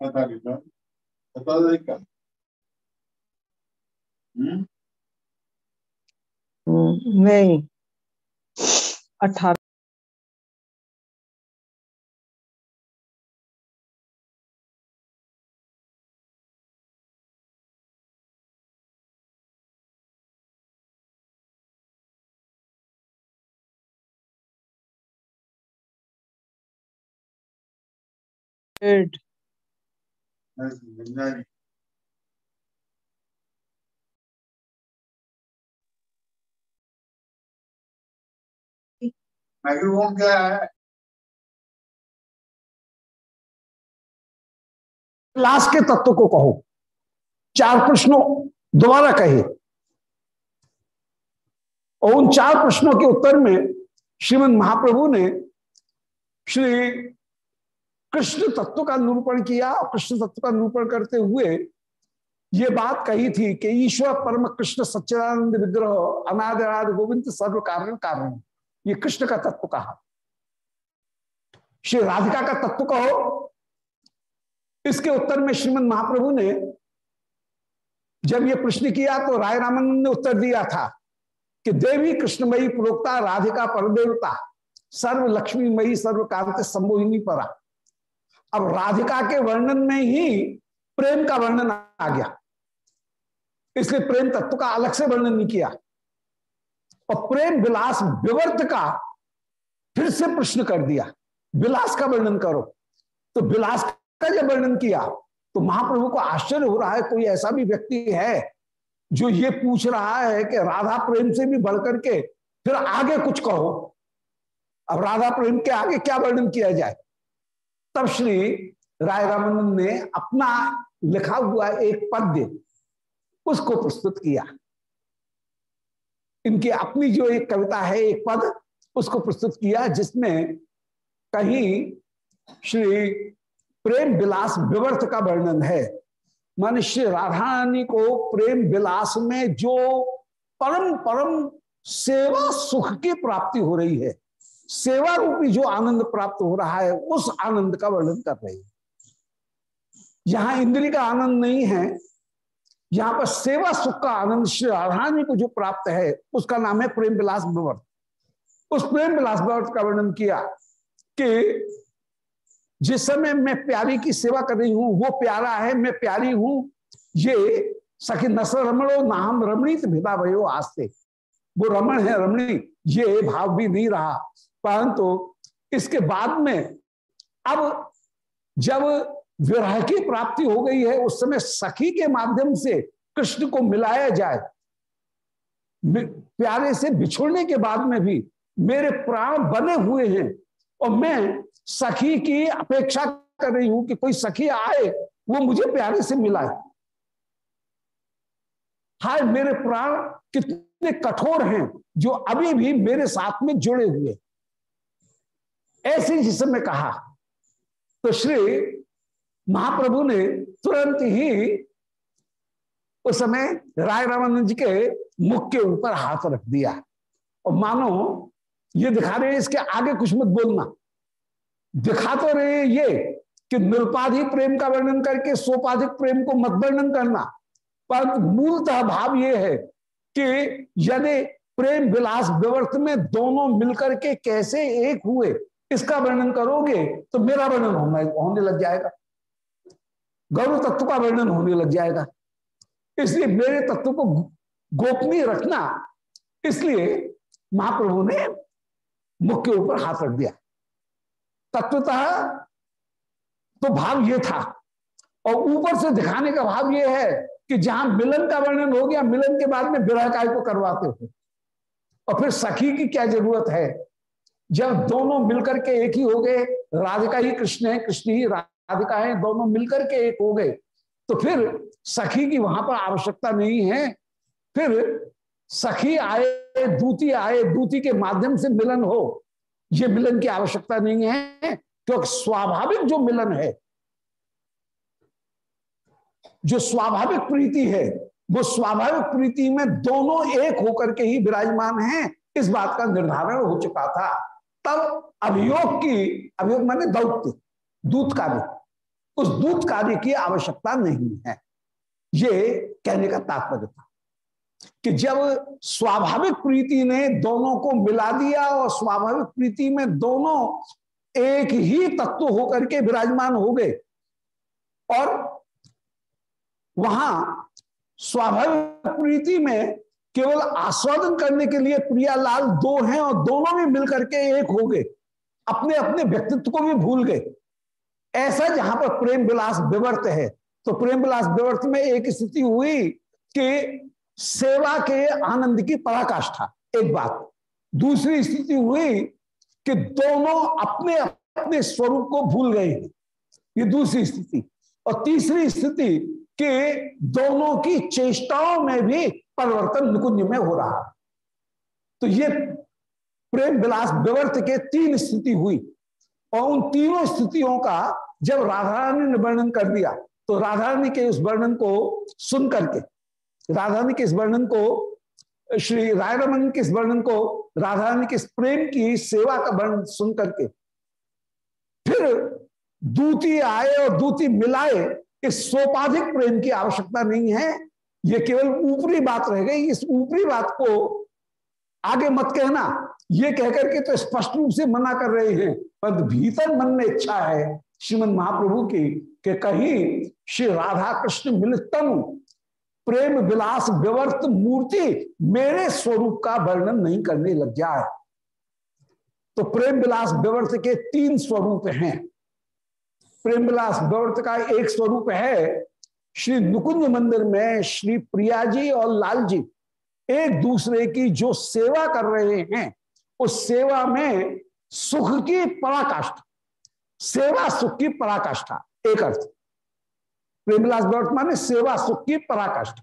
बता दे का हम्म? नहीं। अठारह। Good. लास्ट के तत्व को कहो। चार प्रश्नों दोबारा कहे और उन चार प्रश्नों के उत्तर में श्रीमद महाप्रभु ने श्री कृष्ण तत्व का निरूपण किया और कृष्ण तत्व का निरूपण करते हुए ये बात कही थी कि ईश्वर परम कृष्ण सच्चिदानंद विग्रह, अनादराद गोविंद सर्व कारण। कारण ये कृष्ण का तत्व कहा। श्री राधिका का तत्व कहो। इसके उत्तर में श्रीमद महाप्रभु ने जब ये प्रश्न किया तो राय रामानंद ने उत्तर दिया था कि देवी कृष्णमयी प्रोक्ता राधिका परदेवता सर्व लक्ष्मीमयी सर्व कांत संबोहिनी परा। अब राधिका के वर्णन में ही प्रेम का वर्णन आ गया। इसलिए प्रेम तत्व का अलग से वर्णन नहीं किया। और प्रेम विलास विवर्त का फिर से प्रश्न कर दिया, विलास का वर्णन करो। तो विलास का जब वर्णन किया तो महाप्रभु को आश्चर्य हो रहा है, कोई ऐसा भी व्यक्ति है जो ये पूछ रहा है कि राधा प्रेम से भी बढ़कर के फिर आगे कुछ कहो। अब राधा प्रेम के आगे क्या वर्णन किया जाए? तब श्री राय रामानंद ने अपना लिखा हुआ एक पद्य उसको प्रस्तुत किया। इनकी अपनी जो एक कविता है, एक पद, उसको प्रस्तुत किया, जिसमें कहीं श्री प्रेम विलास विवर्त का वर्णन है। मान श्री राधारानी को प्रेम विलास में जो परम परम सेवा सुख की प्राप्ति हो रही है सेवा रूपी जो आनंद प्राप्त हो रहा है, उस आनंद का वर्णन कर रही है। यहाँ इंद्री का आनंद नहीं है, यहाँ पर सेवा सुख का आनंद श्री राधारानी को जो प्राप्त है, उसका नाम है प्रेम विलास विवर्त उस प्रेम विलास विवर्त का वर्णन किया कि जिस समय मैं प्यारी की सेवा कर रही हूँ, वो प्यारा है, मैं प्यारी हूँ, ये सखी नसर रमणो नाम रमणीत भिदा भयो आस्ते। वो रमण है, रमणी, ये भाव भी नहीं रहा। परंतु इसके बाद में, अब जब विरह की प्राप्ति हो गई है, उस समय सखी के माध्यम से कृष्ण को मिलाया जाए प्यारे से बिछुड़ने के बाद में भी मेरे प्राण बने हुए हैं और मैं सखी की अपेक्षा कर रही हूँ कि कोई सखी आए, वो मुझे प्यारे से मिलाए। हाय, मेरे प्राण कितने कठोर हैं जो अभी भी मेरे साथ में जुड़े हुए ऐसे जिस समय कहा तो श्री महाप्रभु ने तुरंत ही उस समय राय रामानंद जी के मुख के ऊपर हाथ रख दिया। और मानो, ये दिखा रहे इसके आगे कुछ मत बोलना। दिखा तो रहे ये कि निरुपाधिक प्रेम का वर्णन करके सोपाधिक प्रेम को मत वर्णन करना, पर मूलतः भाव ये है कि यदि प्रेम विलास विवर्त में दोनों मिलकर के कैसे एक हुए इसका वर्णन करोगे तो मेरा वर्णन होना लग जाएगा। गौरव तत्व का वर्णन होने लग जाएगा। इसलिए मेरे तत्व को गोपनीय रखना, इसलिए महाप्रभु ने मुख के ऊपर हाथ रख दिया। तत्वतः तो भाव ये था। और ऊपर से दिखाने का भाव ये है कि जहाँ मिलन का वर्णन हो गया, मिलन के बाद में विरह काय को करवाते हो। और फिर सखी की क्या ज़रूरत है? जब दोनों मिलकर के एक ही हो गए, राधिका ही कृष्ण है, कृष्ण ही राधिका है, दोनों मिलकर के एक हो गए तो फिर सखी की वहाँ पर आवश्यकता नहीं है। फिर सखी आए, दूती आए, दूती के माध्यम से मिलन हो, ये मिलन की आवश्यकता नहीं है, क्योंकि स्वाभाविक जो मिलन है, जो स्वाभाविक प्रीति है, वो स्वाभाविक प्रीति में दोनों एक होकर के ही विराजमान हैं, इस बात का निर्धारण हो चुका था। तब अभियोग की, अभियोग माने दौत्य, दूत कार्य उस दूत कार्य की आवश्यकता नहीं है। ये कहने का तात्पर्य था कि जब स्वाभाविक प्रीति ने दोनों को मिला दिया और स्वाभाविक प्रीति में दोनों एक ही तत्व होकर के विराजमान हो गए और वहाँ स्वाभाविक प्रीति में केवल आस्वादन करने के लिए प्रियालाल दो हैं और दोनों भी मिलकर के एक हो गए। अपने अपने व्यक्तित्व को भी भूल गए। ऐसा जहाँ पर प्रेम विलास विवर्त है तो प्रेम विलास विवर्त में एक स्थिति हुई कि सेवा के आनंद की पराकाष्ठा, एक बात। दूसरी स्थिति हुई कि दोनों अपने अपने स्वरूप को भूल गए हैं। ये दूसरी स्थिति। और तीसरी स्थिति कि दोनों की चेष्टाओं में भी परिवर्तन निकुंज में हो रहा। तो ये प्रेम विलास विवर्त के तीन स्थिति हुई और उन तीनों स्थितियों का जब राधा रानी ने वर्णन कर दिया तो राधा रानी के उस वर्णन को सुन करके राधा रानी के इस वर्णन को, श्री राय रमन के इस वर्णन को राधा रानी के इस प्रेम की सेवा का वर्णन सुन करके, फिर दूती आए और दूती मिलाए, इस सोपाधिक प्रेम की आवश्यकता नहीं है। ये केवल ऊपरी बात रह गई, इस ऊपरी बात को आगे मत कहना। ये कहकर के तो स्पष्ट रूप से मना कर रहे हैं पर भीतर मन में इच्छा है श्रीमद महाप्रभु की कि कहीं श्री राधा कृष्ण मिलितम प्रेम विलास विवर्त मूर्ति मेरे स्वरूप का वर्णन नहीं करने लग जाए। तो प्रेम विलास विवर्त के तीन स्वरूप हैं। प्रेम विलास विवर्त का एक स्वरूप है श्री नुकुंज मंदिर में श्री प्रिया जी और लाल जी एक दूसरे की जो सेवा कर रहे हैं, उस सेवा में सुख की पराकाष्ठा। सेवा सुख की पराकाष्ठा, एक अर्थ। प्रेमविलास व्यवर्थ माने सेवा सुख की पराकाष्ठा।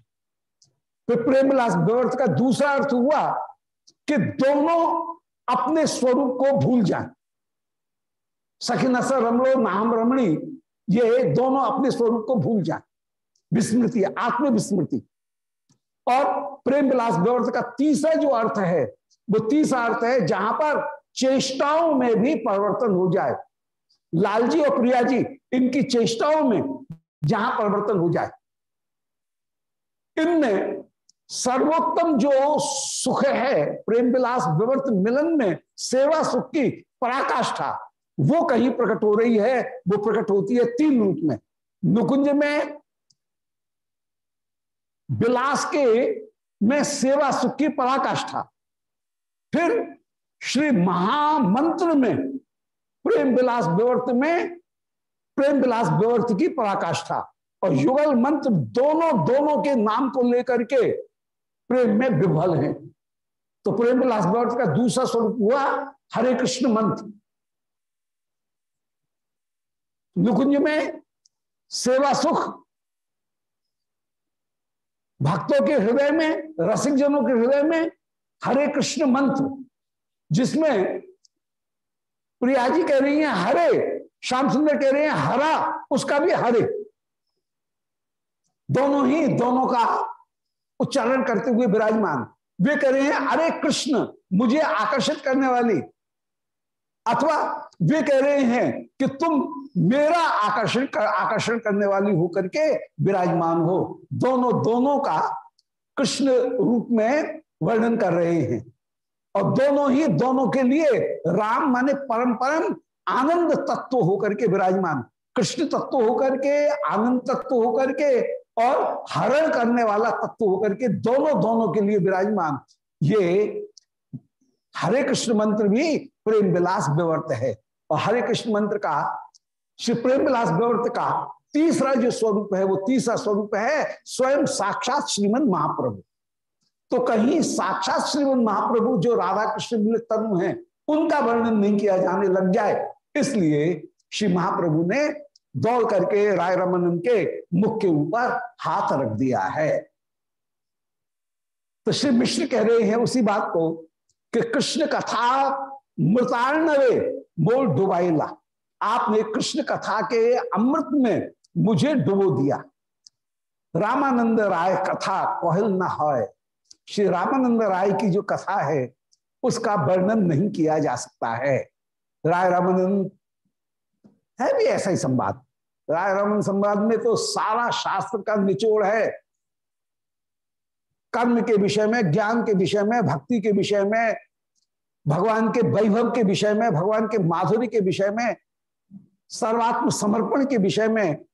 फिर प्रेमविलास व्यवर्थ का दूसरा अर्थ हुआ कि दोनों अपने स्वरूप को भूल जाए। सखी नसर रमलो, नाम रमणी, ये दोनों अपने स्वरूप को भूल जाए। विस्मृति, आत्मविस्मृति। और प्रेम विलास व्यवर्थ का तीसरा जो अर्थ है, वो तीसरा अर्थ है जहाँ पर चेष्टाओं में भी परिवर्तन हो जाए। लालजी और प्रिया जी इनकी चेष्टाओं में जहाँ परिवर्तन हो जाए। इनमें सर्वोत्तम जो सुख है, प्रेम विलास विवर्त मिलन में, सेवा सुख की पराकाष्ठा, वो कहीं प्रकट हो रही है, वो प्रकट होती है तीन रूप में। नुकुंज में विलास के में सेवा सुख की पराकाष्ठा। फिर श्री महामंत्र में प्रेम विलास विवर्त में प्रेम विलास विवर्त की पराकाष्ठा और युगल मंत्र दोनों दोनों के नाम को लेकर के प्रेम में विभल हैं। तो प्रेम विलास विवर्त का दूसरा स्वरूप हुआ हरे कृष्ण मंत्र। नुकुंज में सेवा सुख भक्तों के हृदय में रसिक जनों के हृदय में हरे कृष्ण मंत्र, जिसमें प्रिया जी कह रही हैं, हरे, श्याम सुंदर कह रहे हैं, हरा, उसका भी हरे। दोनों ही दोनों का उच्चारण करते हुए विराजमान। वे कह रहे हैं, अरे कृष्ण, मुझे आकर्षित करने वाली अथवा वे कह रहे हैं कि तुम मेरा आकर्षण कर, आकर्षण करने वाली होकर के विराजमान हो। दोनों दोनों का कृष्ण रूप में वर्णन कर रहे हैं। और दोनों ही दोनों के लिए राम माने परम परम आनंद तत्व होकर के विराजमान। कृष्ण तत्व होकर के आनंद तत्व होकर के और हरण करने वाला तत्व होकर के दोनों दोनों के लिए विराजमान। ये हरे कृष्ण मंत्र भी प्रेम विलास विवर्त है। और हरे कृष्ण मंत्र का, श्री प्रेम विलास विवर्त का तीसरा जो स्वरूप है, वो तीसरा स्वरूप है स्वयं साक्षात श्रीमद महाप्रभु। तो कहीं साक्षात श्रीमद महाप्रभु जो राधा कृष्ण तनु है, उनका वर्णन नहीं किया जाने लग जाए। इसलिए श्री महाप्रभु ने दौड़ करके राय रमन के मुख के ऊपर हाथ रख दिया है। तो श्री मिश्र कह रहे हैं उसी बात को कि कृष्ण कथा मृतार्णवे मोल डुबाइला आपने कृष्ण कथा के अमृत में मुझे डुबो दिया। रामानंद राय कथा कोहल न श्री रामानंद राय की जो कथा है, उसका वर्णन नहीं किया जा सकता है। राय रामानंद, है भी ऐसा ही संवाद। राय रमन संवाद में तो सारा शास्त्र का निचोड़ है। कर्म के विषय में, ज्ञान के विषय में, भक्ति के विषय में भगवान के वैभव के विषय में, भगवान के माधुरी के विषय में, सर्वात्म समर्पण के विषय में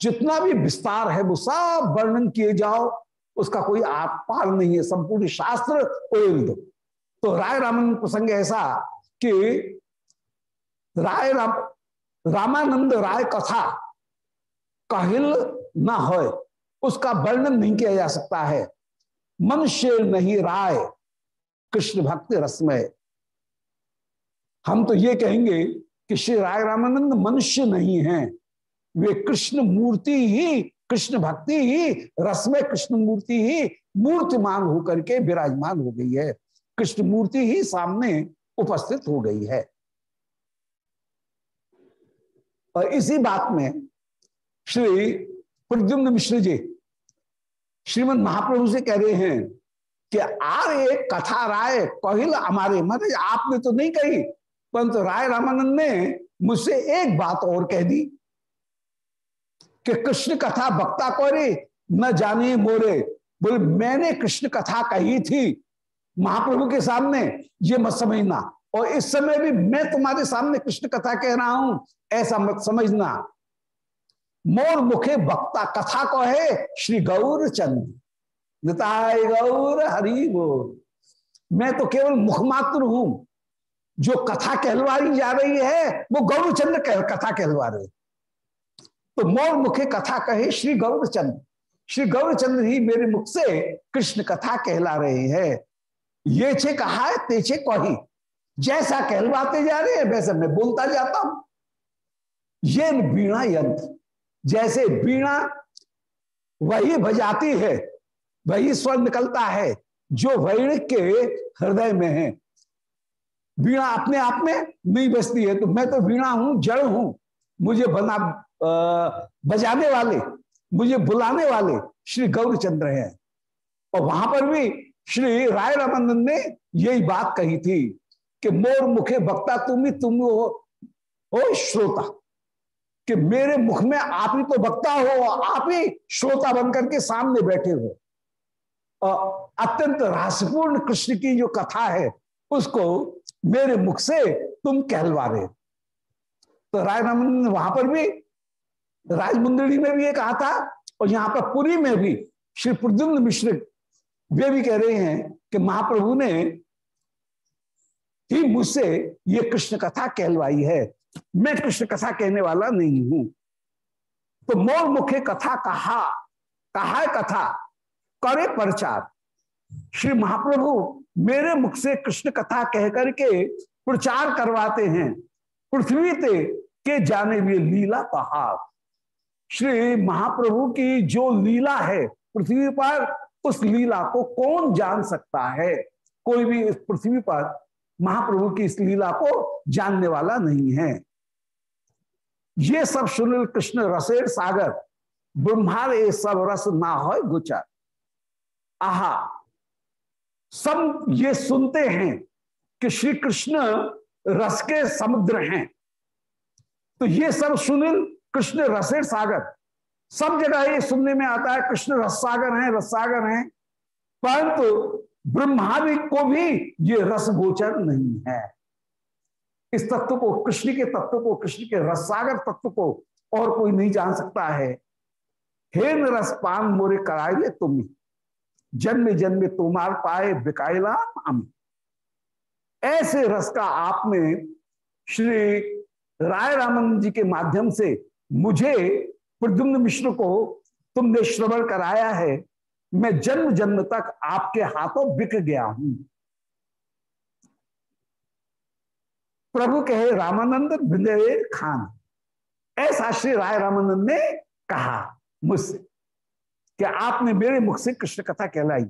जितना भी विस्तार है, वो सब वर्णन किए जाओ, उसका कोई आप पार नहीं है। संपूर्ण शास्त्र ओल दो। तो राय रामन प्रसंग ऐसा कि राय राम, रामानंद राय कथा काहिल ना हो उसका वर्णन नहीं किया जा सकता है। मनुष्य नहीं राय, कृष्ण भक्ति रसमय। हम तो ये कहेंगे कि श्री राय रामानंद मनुष्य नहीं है। वे कृष्ण मूर्ति ही, कृष्ण भक्ति ही रसमय कृष्ण मूर्ति ही मूर्तिमान होकर के विराजमान हो गई है। कृष्ण मूर्ति ही सामने उपस्थित हो गई है। और इसी बात में श्री प्रद्युम्न मिश्र जी, श्रीमद महाप्रभु से कह रहे हैं कि आर एक कथा राय, कहिल हमारे मतलब आपने तो नहीं कही परंतु राय रामानंद ने मुझसे एक बात और कह दी कि कृष्ण कथा बक्ता करे, न जाने मोरे। बोले, मैंने कृष्ण कथा कही थी महाप्रभु के सामने, ये मत समझना। और इस समय भी मैं तुम्हारे सामने कृष्ण कथा कह रहा हूँ, ऐसा मत समझना। मोर मुखे वक्ता कथा को है श्री गौर चंद। गौर हरि बोल। मैं तो केवल मुखमात्र हूँ जो कथा कहलवाई जा रही है वो गौरचंद्र कह, कथा कहलवा रहे तो मोर मुखे कथा कहे श्री गौरचंद्र। श्री गौरचंद्र ही मेरे मुख से कृष्ण कथा कहला रहे हैं। ये छे कहा है तेछे कही। जैसा कहलवाते जा रहे हैं वैसे मैं बोलता जाता हूँ। ये बीणा यंत्र। जैसे बीणा वही बजाती है वही स्वर निकलता है जो वैण के हृदय में है। वीणा अपने आप में नहीं बजती है। तो मैं तो वीणा हूँ जड़ हूँ। मुझे बना बजाने वाले मुझे बुलाने वाले श्री गौरचंद्र हैं। और वहाँ पर भी श्री राय रामानंद ने यही बात कही थी कि मोर मुखे वक्ता तुम ही तुम हो, हो श्रोता। कि मेरे मुख में आप ही तो वक्ता हो आप ही श्रोता बनकर के सामने बैठे हो। और अत्यंत रहस्यपूर्ण कृष्ण की जो कथा है उसको मेरे मुख से तुम कहलवा रहे तो राय ने वहाँ पर भी राजमुंदड़ी में भी ये कहा था और यहाँ पर पुरी में भी श्री प्रद्युम्न मिश्र वे भी कह रहे हैं कि महाप्रभु ने ही मुझसे ये कृष्ण कथा कहलवाई है। मैं कृष्ण कथा कहने वाला नहीं हूँ। तो मोर मुखे कथा कहा कहा कथा, करे प्रचार। श्री महाप्रभु मेरे मुख से कृष्ण कथा कह करके प्रचार करवाते हैं। पृथ्वी ते के जाने भी लीला पहाड़। श्री महाप्रभु की जो लीला है, पृथ्वी पर उस लीला को कौन जान सकता है? कोई भी इस पृथ्वी पर महाप्रभु की इस लीला को जानने वाला नहीं है। ये सब सुनील कृष्ण रसेर सागर ब्रह्मार ये सब रस ना हो गुचर आहा सब ये सुनते हैं कि श्री कृष्ण रस के समुद्र हैं। तो ये सब सुनील कृष्ण रसे सागर। सब जगह ये सुनने में आता है कृष्ण रस सागर है, रस सागर है। परंतु ब्रह्मादि को भी ये रस गोचर नहीं है। इस तत्व को, कृष्ण के तत्व को, कृष्ण के रस सागर तत्व को और कोई नहीं जान सकता है। हेन रस पान मोरे कराए तुम जन्म जन्म तुमार पाए बिकायला हम ऐसे रस का आपने श्री राय रामन जी के माध्यम से मुझे, प्रद्युम्न मिश्र को तुमने श्रवण कराया है, मैं जन्म जन्म तक आपके हाथों बिक गया हूँ। प्रभु कहे, रामानंद बिंदेर खान। ऐसा श्री राय रामानंद ने कहा मुझसे। कि आपने मेरे मुख से कृष्ण कथा कहलाई।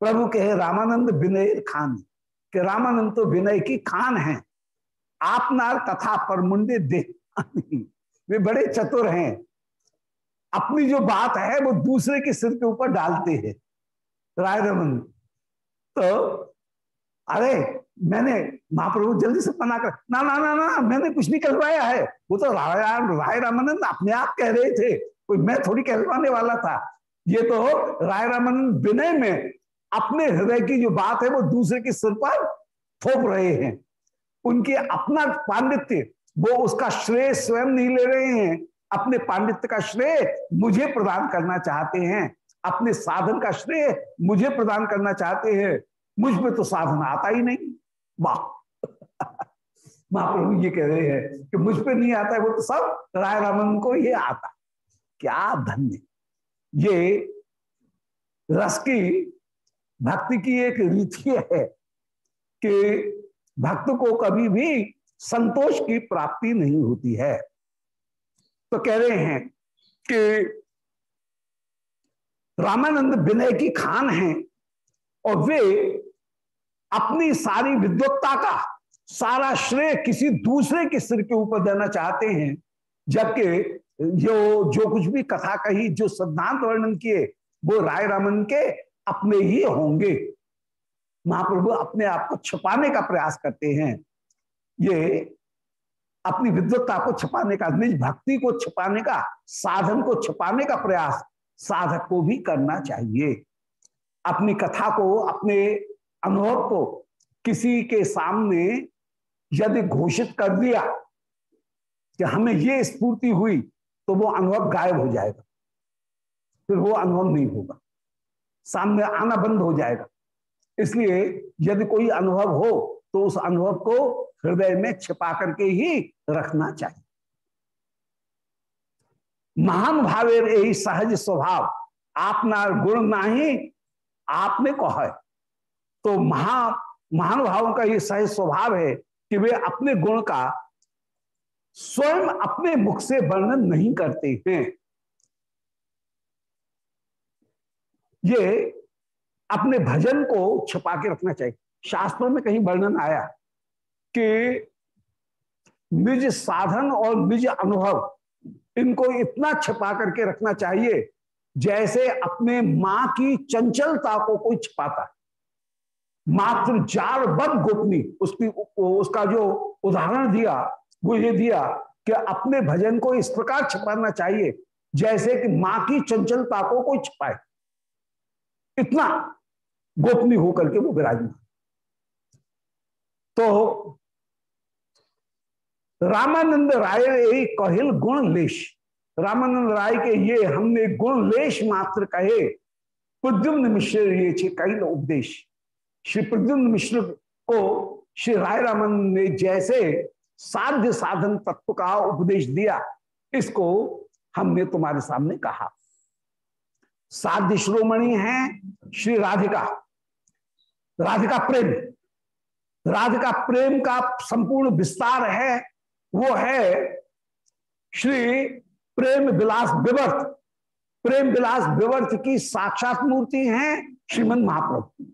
प्रभु कहे, रामानंद विनय खान। कि रामानंद तो विनय की खान है। आप नार कथा पर मुंडे दे वे बड़े चतुर हैं। अपनी जो बात है, वो दूसरे के सिर के ऊपर डालते हैं। राय रमन तो अरे, मैंने महाप्रभु जल्दी से मना कर, ना ना ना ना, मैंने कुछ नहीं कहलवाया है। वो तो राय राय रामानंद अपने आप कह रहे थे। कोई मैं थोड़ी कहलवाने वाला था। ये तो राय रामानंद विनय में अपने हृदय की जो बात है वो दूसरे के सिर पर थोप रहे हैं। उनके अपना पांडित्य, वो उसका श्रेय स्वयं नहीं ले रहे हैं। अपने पांडित्य का श्रेय मुझे प्रदान करना चाहते हैं। अपने साधन का श्रेय मुझे प्रदान करना चाहते हैं। मुझमें तो साधन आता ही नहीं। वाह। महाप्रभु ये कह रहे हैं कि मुझ पे नहीं आता है, वो तो सब राय रामन को ये आता। क्या धन्य। ये रस की भक्ति की एक रीति है कि भक्त को कभी भी संतोष की प्राप्ति नहीं होती है। तो कह रहे हैं कि रामानंद विनय की खान है और वे अपनी सारी विद्वत्ता का सारा श्रेय किसी दूसरे के सिर के ऊपर देना चाहते हैं, जबकि जो जो कुछ भी कथा कही, जो सिद्धांत वर्णन किए, वो राय रामन के अपने ही होंगे। महाप्रभु अपने आप को छुपाने का प्रयास करते हैं। ये अपनी विद्वत्ता को छुपाने का, निज भक्ति को छुपाने का, साधन को छुपाने का प्रयास साधक को भी करना चाहिए। अपनी कथा को, अपने अनुभव को किसी के सामने यदि घोषित कर दिया कि हमें ये स्फूर्ति हुई तो वो अनुभव गायब हो जाएगा। फिर वो अनुभव नहीं होगा। सामने आना बंद हो जाएगा। इसलिए यदि कोई अनुभव हो तो उस अनुभव को हृदय में छिपा करके ही रखना चाहिए। महान भावेर यही सहज स्वभाव। आपना गुण ना ही आपने कहा है? तो महा, महान भावों का ये सहज स्वभाव है कि वे अपने गुण का स्वयं अपने मुख से वर्णन नहीं करते हैं। ये अपने भजन को छुपा के रखना चाहिए। शास्त्रों में कहीं वर्णन आया कि निज साधन और निज अनुभव, इनको इतना छिपा करके रखना चाहिए जैसे अपने माँ की चंचलता को कोई छिपाता मात्र जार बद गोपनी, उसकी, उसका जो उदाहरण दिया वो ये दिया कि अपने भजन को इस प्रकार छिपाना चाहिए, जैसे कि माँ की चंचलता को कोई छिपाए। इतना गोपनीय होकर के वो विराजमान। तो रामानंद राय एक कहिल गुण लेश। रामानंद राय के ये हमने गुण लेश मात्र कहे, प्रद्युम्न मिश्र ये छे कई उपदेश। श्री प्रद्युम्न मिश्र को श्री राय रामन ने जैसे साध्य साधन तत्व का उपदेश दिया, इसको हमने तुम्हारे सामने कहा। साध्य श्रोमणि है श्री राधिका। राधिका प्रेम। राधिका प्रेम का संपूर्ण विस्तार है, वो है श्री प्रेम विलास विवर्त। प्रेम विलास विवर्त की साक्षात मूर्ति है श्रीमद महाप्रभु।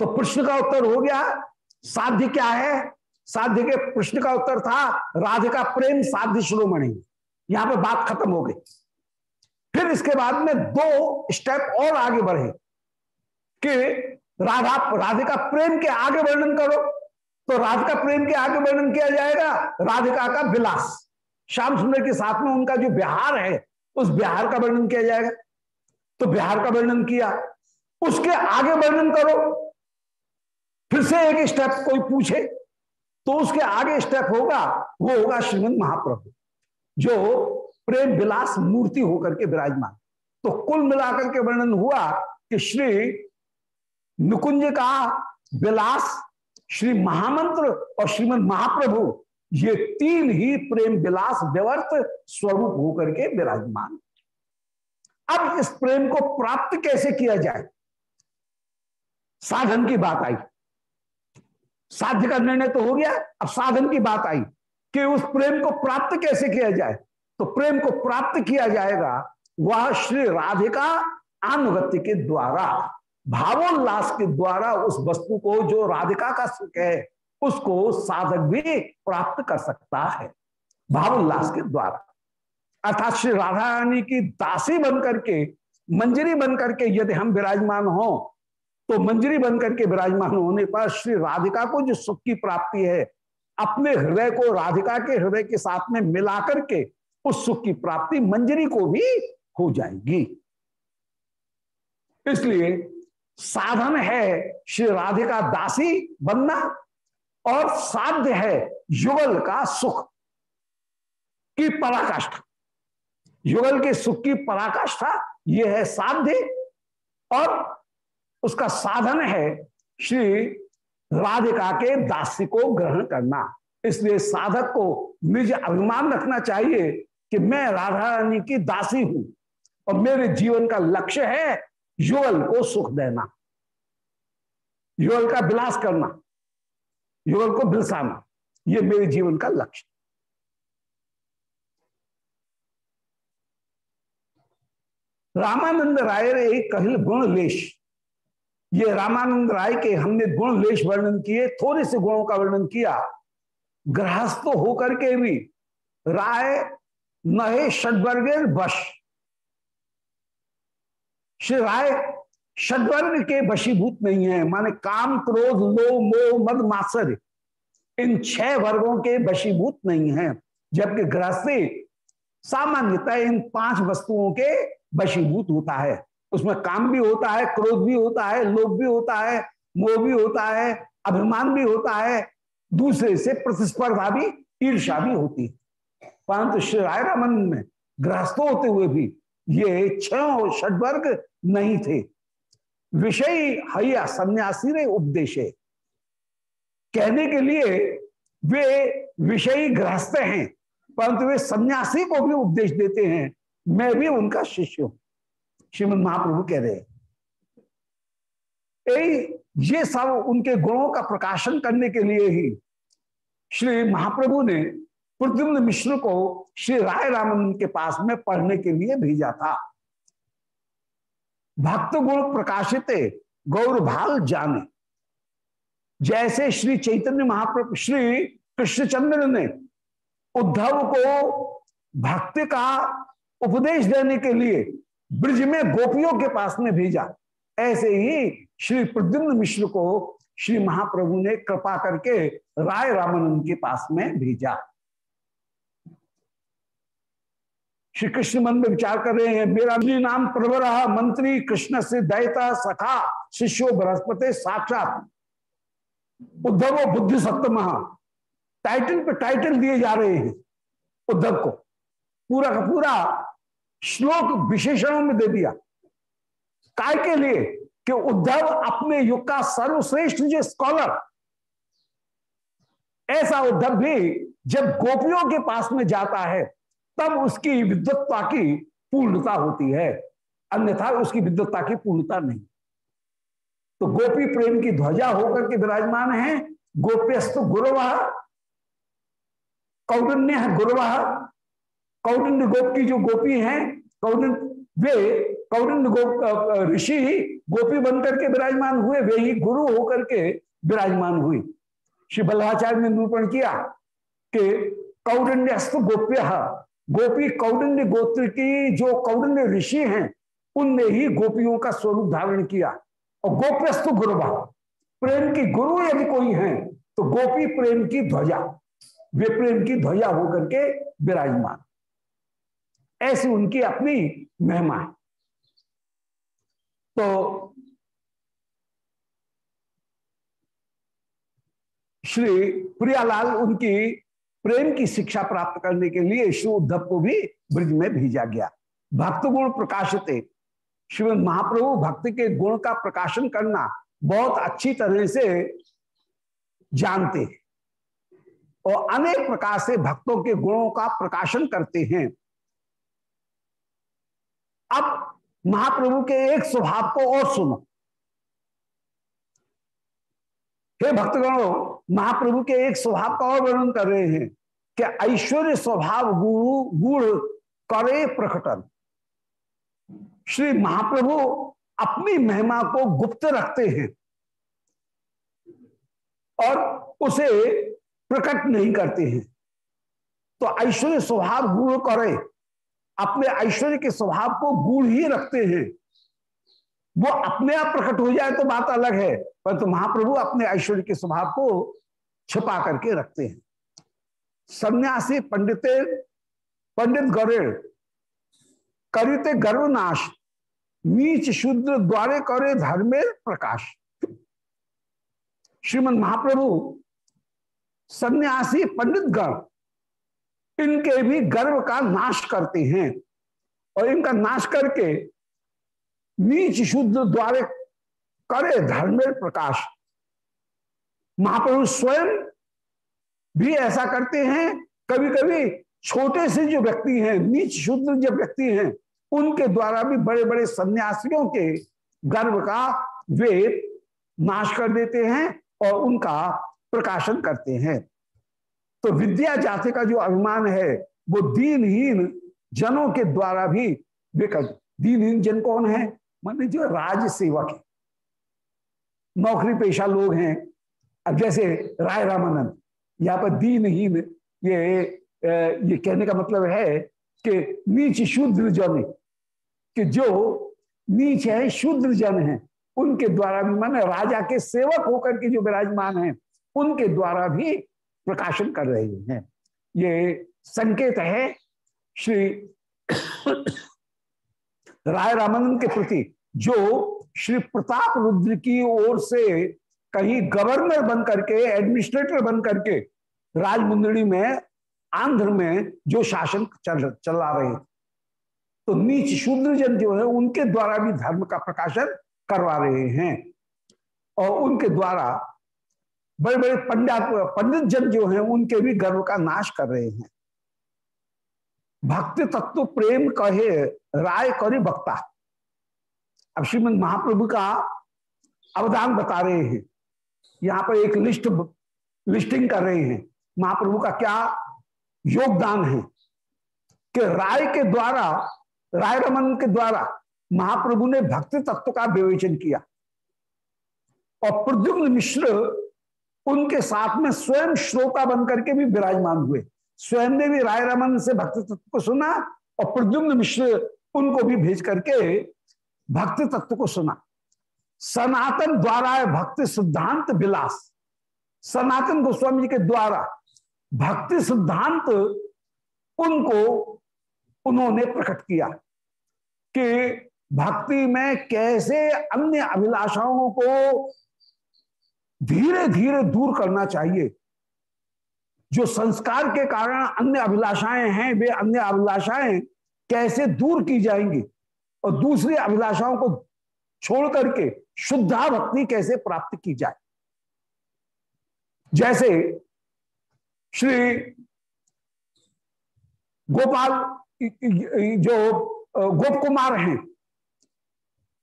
तो प्रश्न का उत्तर हो गया साध्य क्या है? साध्य के प्रश्न का उत्तर था, राधे का प्रेम साध्य श्रोमणि यहाँ पर बात खत्म हो गई। फिर इसके बाद में दो स्टेप और आगे बढ़े कि राधा राधिका प्रेम के आगे वर्णन करो। तो राधिका प्रेम के आगे वर्णन किया जाएगा राधिका का विलास। श्याम सुंदर के साथ में उनका जो बिहार है, उस बिहार का वर्णन किया जाएगा। तो बिहार का वर्णन किया। उसके आगे वर्णन करो। फिर से एक स्टेप कोई पूछे तो उसके आगे स्टेप होगा, वो होगा श्रीमद महाप्रभु, जो प्रेम विलास मूर्ति होकर के विराजमान। तो कुल मिलाकर के वर्णन हुआ कि श्री नुकुंज का विलास, श्री महामंत्र और श्रीमद महाप्रभु, ये तीन ही प्रेम विलास व्यवर्त स्वरूप होकर के विराजमान। अब इस प्रेम को प्राप्त कैसे किया जाए? साधन की बात आई। साध्य का निर्णय तो हो गया, अब साधन की बात आई कि उस प्रेम को प्राप्त कैसे किया जाए? तो प्रेम को प्राप्त किया जाएगा वह श्री राधिका अनुगत्य के द्वारा, भावोल्लास के द्वारा उस वस्तु को जो राधिका का सुख है, उसको साधक भी प्राप्त कर सकता है, भावोल्लास के द्वारा। अर्थात श्री राधा रानी की दासी बन करके मंजरी बन करके यदि हम विराजमान हो तो मंजरी बनकर के विराजमान होने पर श्री राधिका को जो सुख की प्राप्ति है, अपने हृदय को राधिका के हृदय के साथ में मिलाकर के उस सुख की प्राप्ति मंजरी को भी हो जाएगी। इसलिए साधन है श्री राधिका दासी बनना और साध्य है युगल का सुख की पराकाष्ठा। युगल के सुख की पराकाष्ठा यह है साध्य और उसका साधन है श्री राधिका के दासी को ग्रहण करना। इसलिए साधक को निज अभिमान रखना चाहिए कि मैं राधा रानी की दासी हूँ और मेरे जीवन का लक्ष्य है युगल को सुख देना, युगल का विलास करना, युगल को बिलसाना। ये मेरे जीवन का लक्ष्य। रामानंद राय रे कहल गुण लेश। ये रामानंद राय के हमने गुण लेश वर्णन किए, थोड़े से गुणों का वर्णन किया। गृहस्थ होकर के भी राय नहे षडवर्ग बश श्री राय षडवर्ग के वशीभूत नहीं है, माने काम, क्रोध लो मोह, मद मासर इन छह वर्गों के वशीभूत नहीं है, जबकि गृहस्थी सामान्यतः इन पाँच वस्तुओं के वशीभूत होता है। उसमें काम भी होता है, क्रोध भी होता है, लोभ भी होता है, मोह भी होता है, अभिमान भी होता है, दूसरे से प्रतिस्पर्धा भी ईर्षा भी होती है। परंतु श्री राय रामन में गृहस्थ होते हुए भी ये छह षडवर्ग नहीं थे। विषय हया सन्यासी रे उपदेश। कहने के लिए वे विषयी गृहस्थ हैं, परंतु वे सन्यासी को भी उपदेश देते हैं। मैं भी उनका शिष्य हूँ। श्रीमद महाप्रभु कह रहे ये सब उनके गुणों का प्रकाशन करने के लिए ही श्री महाप्रभु ने प्रद्युम्न मिश्र को श्री राय रामन के पास में पढ़ने के लिए भेजा था। भक्त गुण प्रकाशित गौर भाल जाने। जैसे श्री चैतन्य महाप्रभु, श्री कृष्णचंद्र ने उद्धव को भक्ति का उपदेश देने के लिए ब्रज में गोपियों के पास में भेजा। ऐसे ही श्री प्रद्युम्न मिश्र को श्री महाप्रभु ने कृपा करके राय रामानंद के पास में भेजा। श्री कृष्ण मन में विचार कर रहे हैं, मेरा नाम प्रवर, मंत्री कृष्ण से दैता, सखा, शिष्यो, बृहस्पति, साक्षात। उद्धव बुद्धि सप्तम। टाइटल पे टाइटल दिए जा रहे हैं, उद्धव को। पूरा का पूरा श्लोक विशेषणों में दे दिया। काय के लिए? कि उद्धव अपने युग का सर्वश्रेष्ठ जो स्कॉलर ऐसा उद्धव भी जब गोपियों के पास में जाता है, तब उसकी विद्वत्ता की पूर्णता होती है। अन्यथा उसकी विद्वत्ता की पूर्णता नहीं। तो गोपी प्रेम की ध्वजा होकर के विराजमान है। गोप्यस्त गुरुवाह कौडन्य गुरुवाह कौटिन्य गोप की जो गोपी हैं कौटिन्य वे कौटिन्य गोप ऋषि गोपी बनकर के विराजमान हुए, वे ही गुरु होकर के विराजमान हुई। श्री बल्लाचार्य ने निरूपण किया कि कौटिन्यस्त गोप्य, गोपी कौटिन्य गोत्र की जो कौटिन्य ऋषि हैं, उनने ही गोपियों का स्वरूप धारण किया। और गोप्यस्त गुरु प्रेम की गुरु यदि कोई है तो गोपी प्रेम की ध्वजा, वे प्रेम की ध्वजा होकर के विराजमान। ऐसी उनकी अपनी महिमा है। तो श्री प्रियालाल उनकी प्रेम की शिक्षा प्राप्त करने के लिए श्री उद्धव को भी ब्रिज में भेजा गया। भक्त गुण प्रकाशित श्रीमद महाप्रभु भक्ति के गुण का प्रकाशन करना बहुत अच्छी तरह से जानते हैं और अनेक प्रकार से भक्तों के गुणों का प्रकाशन करते हैं। अब महाप्रभु के एक स्वभाव को और सुनो। हे भक्तगणों, महाप्रभु के एक स्वभाव का और वर्णन कर रहे हैं कि ऐश्वर्य स्वभाव गुरु, गुण करे प्रकटन। श्री महाप्रभु अपनी महिमा को गुप्त रखते हैं और उसे प्रकट नहीं करते हैं। तो ऐश्वर्य स्वभाव गुण करे अपने ऐश्वर्य के स्वभाव को गुण ही रखते हैं। वो अपने आप प्रकट हो जाए तो बात अलग है, परंतु तो महाप्रभु अपने ऐश्वर्य के स्वभाव को छिपा करके रखते हैं। सन्यासी पंडित पंडित गौरेड़ करिते गर्वनाश, नीच शूद्र द्वारे करे धर्मे प्रकाश। श्रीमद महाप्रभु, सन्यासी पंडित गण इनके भी गर्व का नाश करते हैं। और इनका नाश करके नीच शुद्ध द्वारे करे धर्मेर प्रकाश। महापुरुष स्वयं भी ऐसा करते हैं। कभी कभी छोटे से जो व्यक्ति हैं, नीच शुद्ध जो व्यक्ति हैं, उनके द्वारा भी बड़े बड़े सन्यासियों के गर्व का वे नाश कर देते हैं और उनका प्रकाशन करते हैं। तो विद्या जाति का जो अभिमान है, वो दीनहीन जनों के द्वारा भी विकट दीनहीन जन कौन है? मान जो राज सेवक है। नौकरी पेशा लोग हैं। अब जैसे राय रामानंद, यहाँ पर दीनहीन, ये ये कहने का मतलब है कि नीच शूद्र जन कि जो नीच है, शूद्र जन है, उनके द्वारा भी, माने राजा के सेवक होकर के जो विराजमान है, उनके द्वारा भी प्रकाशन कर रहे हैं। ये संकेत है श्री राय रामानंद के प्रति, जो श्री प्रताप रुद्र की ओर से कहीं गवर्नर बन करके एडमिनिस्ट्रेटर बन करके राजमुंदड़ी में, आंध्र में जो शासन चल चला रहे थे। तो नीच शूद्र जन जो है, उनके द्वारा भी धर्म का प्रकाशन करवा रहे हैं। और उनके द्वारा बड़े बड़े पंडित पंडित जन जो हैं, उनके भी गर्व का नाश कर रहे हैं। भक्ति तत्व प्रेम कहे, राय करे वक्ता। अब श्रीमद महाप्रभु का अवदान बता रहे हैं। यहाँ पर एक लिस्ट, लिस्टिंग कर रहे हैं। महाप्रभु का क्या योगदान है? कि राय के द्वारा, राय रमन के द्वारा महाप्रभु ने भक्ति तत्व का विवेचन किया। और प्रद्युम्न मिश्र उनके साथ में स्वयं श्रोता बनकर के भी विराजमान हुए। स्वयं ने भी राय रमन से भक्ति तत्व को सुना और प्रद्युम्न मिश्र उनको भी भेज करके भक्ति तत्व को सुना। सनातन द्वारा भक्ति सिद्धांत विलास। सनातन गोस्वामी जी के द्वारा भक्ति सिद्धांत उनको उन्होंने प्रकट किया कि भक्ति में कैसे अन्य अभिलाषाओं को धीरे धीरे दूर करना चाहिए। जो संस्कार के कारण अन्य अभिलाषाएँ हैं, वे अन्य अभिलाषाएँ कैसे दूर की जाएँगी? और दूसरी अभिलाषाओं को छोड़ करके शुद्धा भक्ति कैसे प्राप्त की जाए? जैसे श्री गोपाल जो गोप कुमार हैं।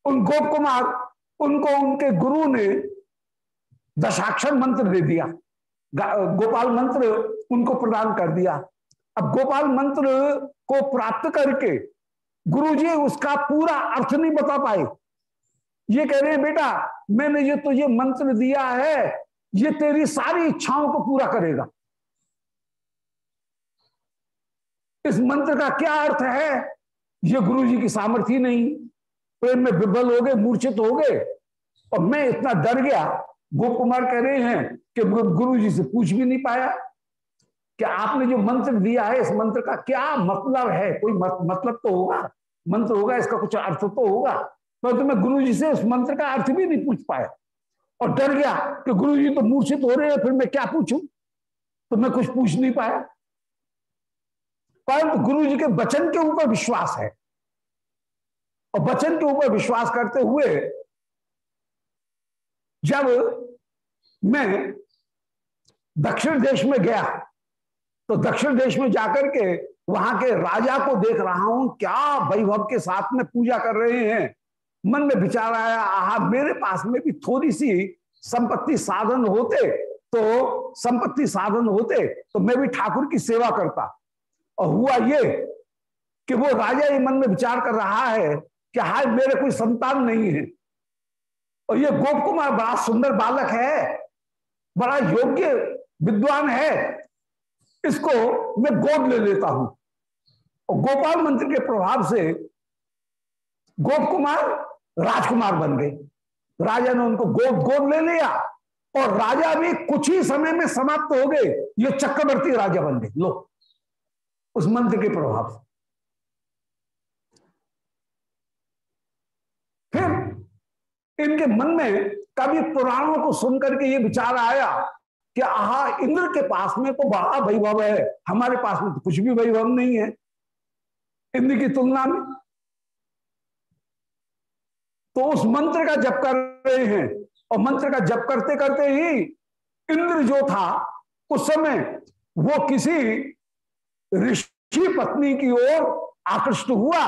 उन गोप कुमार, उनको उनके गुरु ने दशाक्षर मंत्र दे दिया। गोपाल मंत्र उनको प्रदान कर दिया। अब गोपाल मंत्र को प्राप्त करके गुरुजी उसका पूरा अर्थ नहीं बता पाए। ये कह रहे हैं, बेटा, मैंने ये तो ये मंत्र दिया है, ये तेरी सारी इच्छाओं को पूरा करेगा। इस मंत्र का क्या अर्थ है? ये गुरु जी की सामर्थ्य नहीं। प्रेम में विबल हो गए, मूर्छित हो गए, और मैं इतना डर गया गोप कुमार कह रहे हैं कि गुरु जी से पूछ भी नहीं पाया कि आपने जो मंत्र दिया है इस मंत्र का क्या मतलब है? कोई मत, मतलब तो होगा? मंत्र होगा इसका कुछ अर्थ तो होगा? परंतु तो मैं गुरु जी से उस मंत्र का अर्थ भी नहीं पूछ पाया। और डर गया कि गुरु जी तो मूर्छित हो रहे हैं फिर मैं क्या पूछूँ? तो मैं कुछ पूछ नहीं पाया। परंतु गुरु जी के वचन के ऊपर विश्वास है। और वचन के ऊपर विश्वास करते हुए जब मैं दक्षिण देश में गया तो दक्षिण देश में जाकर के वहाँ के राजा को देख रहा हूँ, क्या वैभव के साथ में पूजा कर रहे हैं। मन में विचार आया, आहा, मेरे पास में भी थोड़ी सी संपत्ति साधन होते तो संपत्ति साधन होते तो मैं भी ठाकुर की सेवा करता। और हुआ ये कि वो राजा ही मन में विचार कर रहा है कि हाय, मेरे कोई संतान नहीं है। और ये गोप कुमार बड़ा सुंदर बालक है, बड़ा योग्य विद्वान है। इसको मैं गोद ले लेता हूँ। और गोपाल मंत्र के प्रभाव से गोप कुमार राजकुमार बन गए। राजा ने उनको गोद गोद ले लिया और राजा भी कुछ ही समय में समाप्त हो गए। ये चक्रवर्ती राजा बन गए। लो, उस मंत्र के प्रभाव से फिर इनके मन में कभी पुराणों को सुनकर के ये विचार आया कि आहा, इंद्र के पास में तो बड़ा वैभव है। हमारे पास में तो कुछ भी वैभव नहीं है। इंद्र की तुलना में। तो उस मंत्र का जप कर रहे हैं और मंत्र का जप करते करते ही इंद्र जो था, उस समय वो किसी ऋषि पत्नी की ओर आकृष्ट हुआ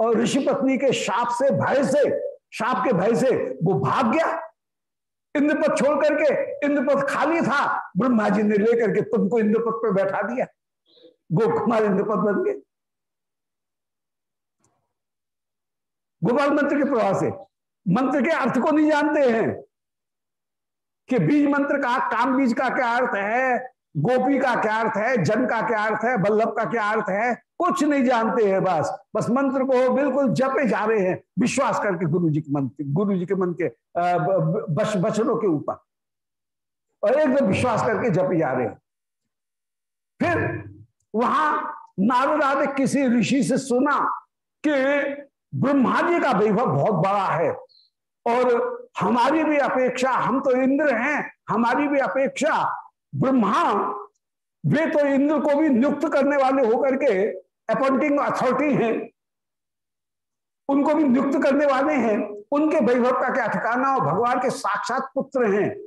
और ऋषि पत्नी के शाप से, भय से शाप के भय से वो भाग गया। इंद्रपथ छोड़ करके इंद्रपथ खाली था। ब्रह्मा जी ने लेकर के तुमको इंद्रपथ पर बैठा दिया। गोकुमार इंद्रपथ बन गए। गोपाल मंत्र के प्रभाव से। मंत्र के अर्थ को नहीं जानते हैं कि बीज मंत्र का काम, बीज का क्या अर्थ है? गोपी का क्या अर्थ है? जन का क्या अर्थ है? बल्लभ का क्या अर्थ है? कुछ नहीं जानते हैं बस। बस मंत्र को बिल्कुल जपे जा रहे हैं। विश्वास करके गुरु जी के मंत्र गुरु जी के मन के बचनों के ऊपर। और एकदम विश्वास करके जपे जा रहे हैं। फिर वहाँ नारदा ने किसी ऋषि से सुना कि ब्रह्मा जी का वैभव बहुत बड़ा है। और हमारी भी अपेक्षा, हम तो इंद्र हैं, हमारी भी अपेक्षा ब्रह्मा, वे तो इंद्र को भी नियुक्त करने वाले होकर के अपॉइंटिंग अथॉरिटी हैं। उनको भी नियुक्त करने वाले हैं। उनके वैभव का क्या ठिकाना और भगवान के साक्षात पुत्र हैं?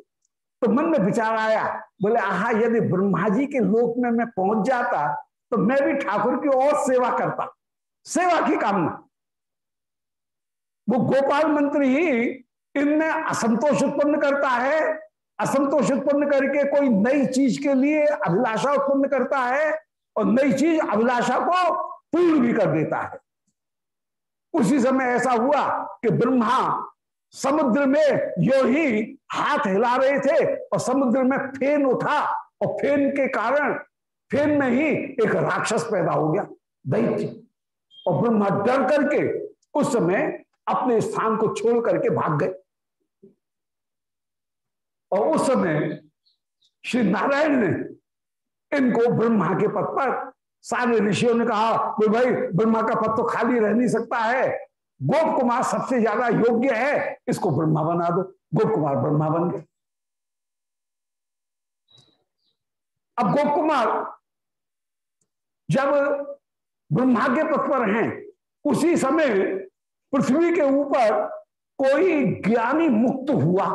तो मन में विचार आया, बोले, आहा, यदि ब्रह्मा जी के लोक में मैं पहुँच जाता तो मैं भी ठाकुर की और सेवा करता। सेवा की कामना। वो गोपाल मंत्र ही इनमें असंतोष उत्पन्न करता है असंतोष उत्पन्न करके कोई नई चीज़ के लिए अभिलाषा उत्पन्न करता है और नई चीज़ अभिलाषा को पूर्ण भी कर देता है। उसी समय ऐसा हुआ कि ब्रह्मा समुद्र में यो ही हाथ हिला रहे थे और समुद्र में फेन उठा और फेन के कारण फेन में ही एक राक्षस पैदा हो गया, दैत्य। और ब्रह्मा डर करके उस समय अपने स्थान को छोड़ करके भाग गए। और उस समय श्री नारायण ने इनको ब्रह्मा के पद पर सारे ऋषियों ने कहा भाई, ब्रह्मा का पद तो खाली रह नहीं सकता है। गोप कुमार सबसे ज़्यादा योग्य है, इसको ब्रह्मा बना दो। गोप कुमार ब्रह्मा बन गए। अब गोप कुमार जब ब्रह्मा के पद पर हैं, उसी समय पृथ्वी के ऊपर कोई ज्ञानी मुक्त हुआ।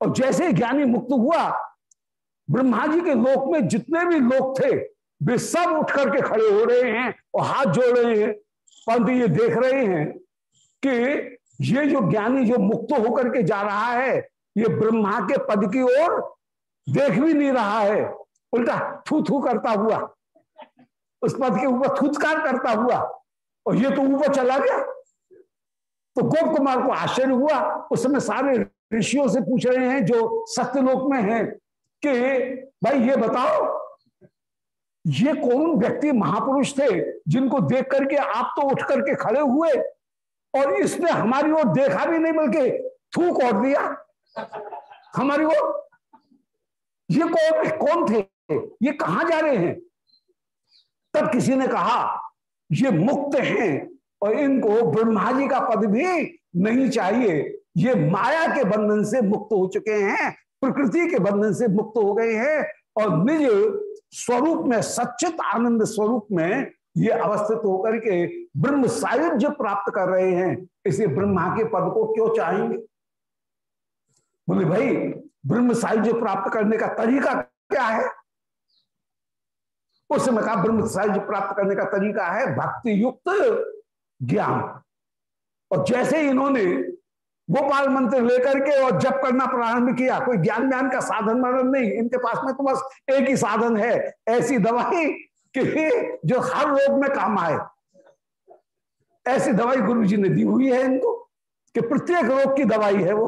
और जैसे ज्ञानी मुक्त हुआ ब्रह्मा जी के लोक में जितने भी लोग थे, वे सब उठ करके खड़े हो रहे हैं और हाथ जोड़ रहे हैं। परंतु ये देख रहे हैं कि ये जो ज्ञानी जो मुक्त होकर के जा रहा है, ये ब्रह्मा के पद की ओर देख भी नहीं रहा है। उल्टा थू थू करता हुआ, उस पद के ऊपर थुचकार करता हुआ, और ये तो ऊपर चला गया। तो गोप कुमार को आश्चर्य हुआ, उस समय सारे ऋषियों से पूछ रहे हैं जो सत्यलोक में हैं कि, भाई, ये बताओ, ये कौन व्यक्ति महापुरुष थे जिनको देख करके आप तो उठ करके खड़े हुए और इसने हमारी ओर देखा भी नहीं बल्कि थूक और दिया? हमारी ओर? ये कौन कौन थे? ये कहाँ जा रहे हैं? तब किसी ने कहा, ये मुक्त हैं और इनको ब्रह्मा जी का पद भी नहीं चाहिए। ये माया के बंधन से मुक्त हो चुके हैं, प्रकृति के बंधन से मुक्त हो गए हैं और निज स्वरूप में सचित आनंद स्वरूप में ये अवस्थित होकर के ब्रह्म सायुज्य प्राप्त कर रहे हैं। इसे ब्रह्मा के पद को क्यों चाहेंगे? बोले, भाई, ब्रह्म सायुज्य प्राप्त करने का तरीका क्या है? उस समय कहा, ब्रह्म सायुज्य प्राप्त करने का तरीका है भक्ति युक्त ज्ञान। और जैसे इन्होंने गोपाल मंत्र लेकर के और जप करना प्रारंभ किया। कोई ज्ञान ज्ञान का साधन माधन नहीं। इनके पास में तो बस एक ही साधन है। ऐसी दवाई कि जो हर रोग में काम आए। ऐसी दवाई गुरु जी ने दी हुई है इनको कि प्रत्येक रोग की दवाई है वो।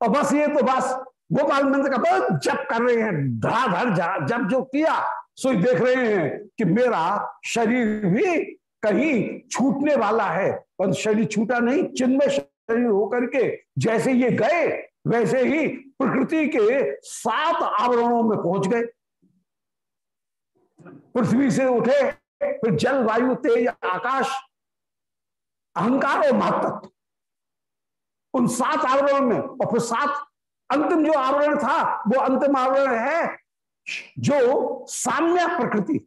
और बस ये तो बस गोपाल मंत्र का बस जप कर रहे हैं। धड़ाधड़ जब जो किया, सो देख रहे हैं कि मेरा शरीर भी कहीं छूटने वाला है। पर शरीर छूटा नहीं, चिन्मय होकर के जैसे ये गए, वैसे ही प्रकृति के सात आवरणों में पहुँच गए। पृथ्वी से उठे, फिर जल वायु तेज, आकाश, अहंकार और महत्व उन सात आवरणों में, और फिर सात अंतिम जो आवरण था, वो अंतिम आवरण है जो साम्य प्रकृति,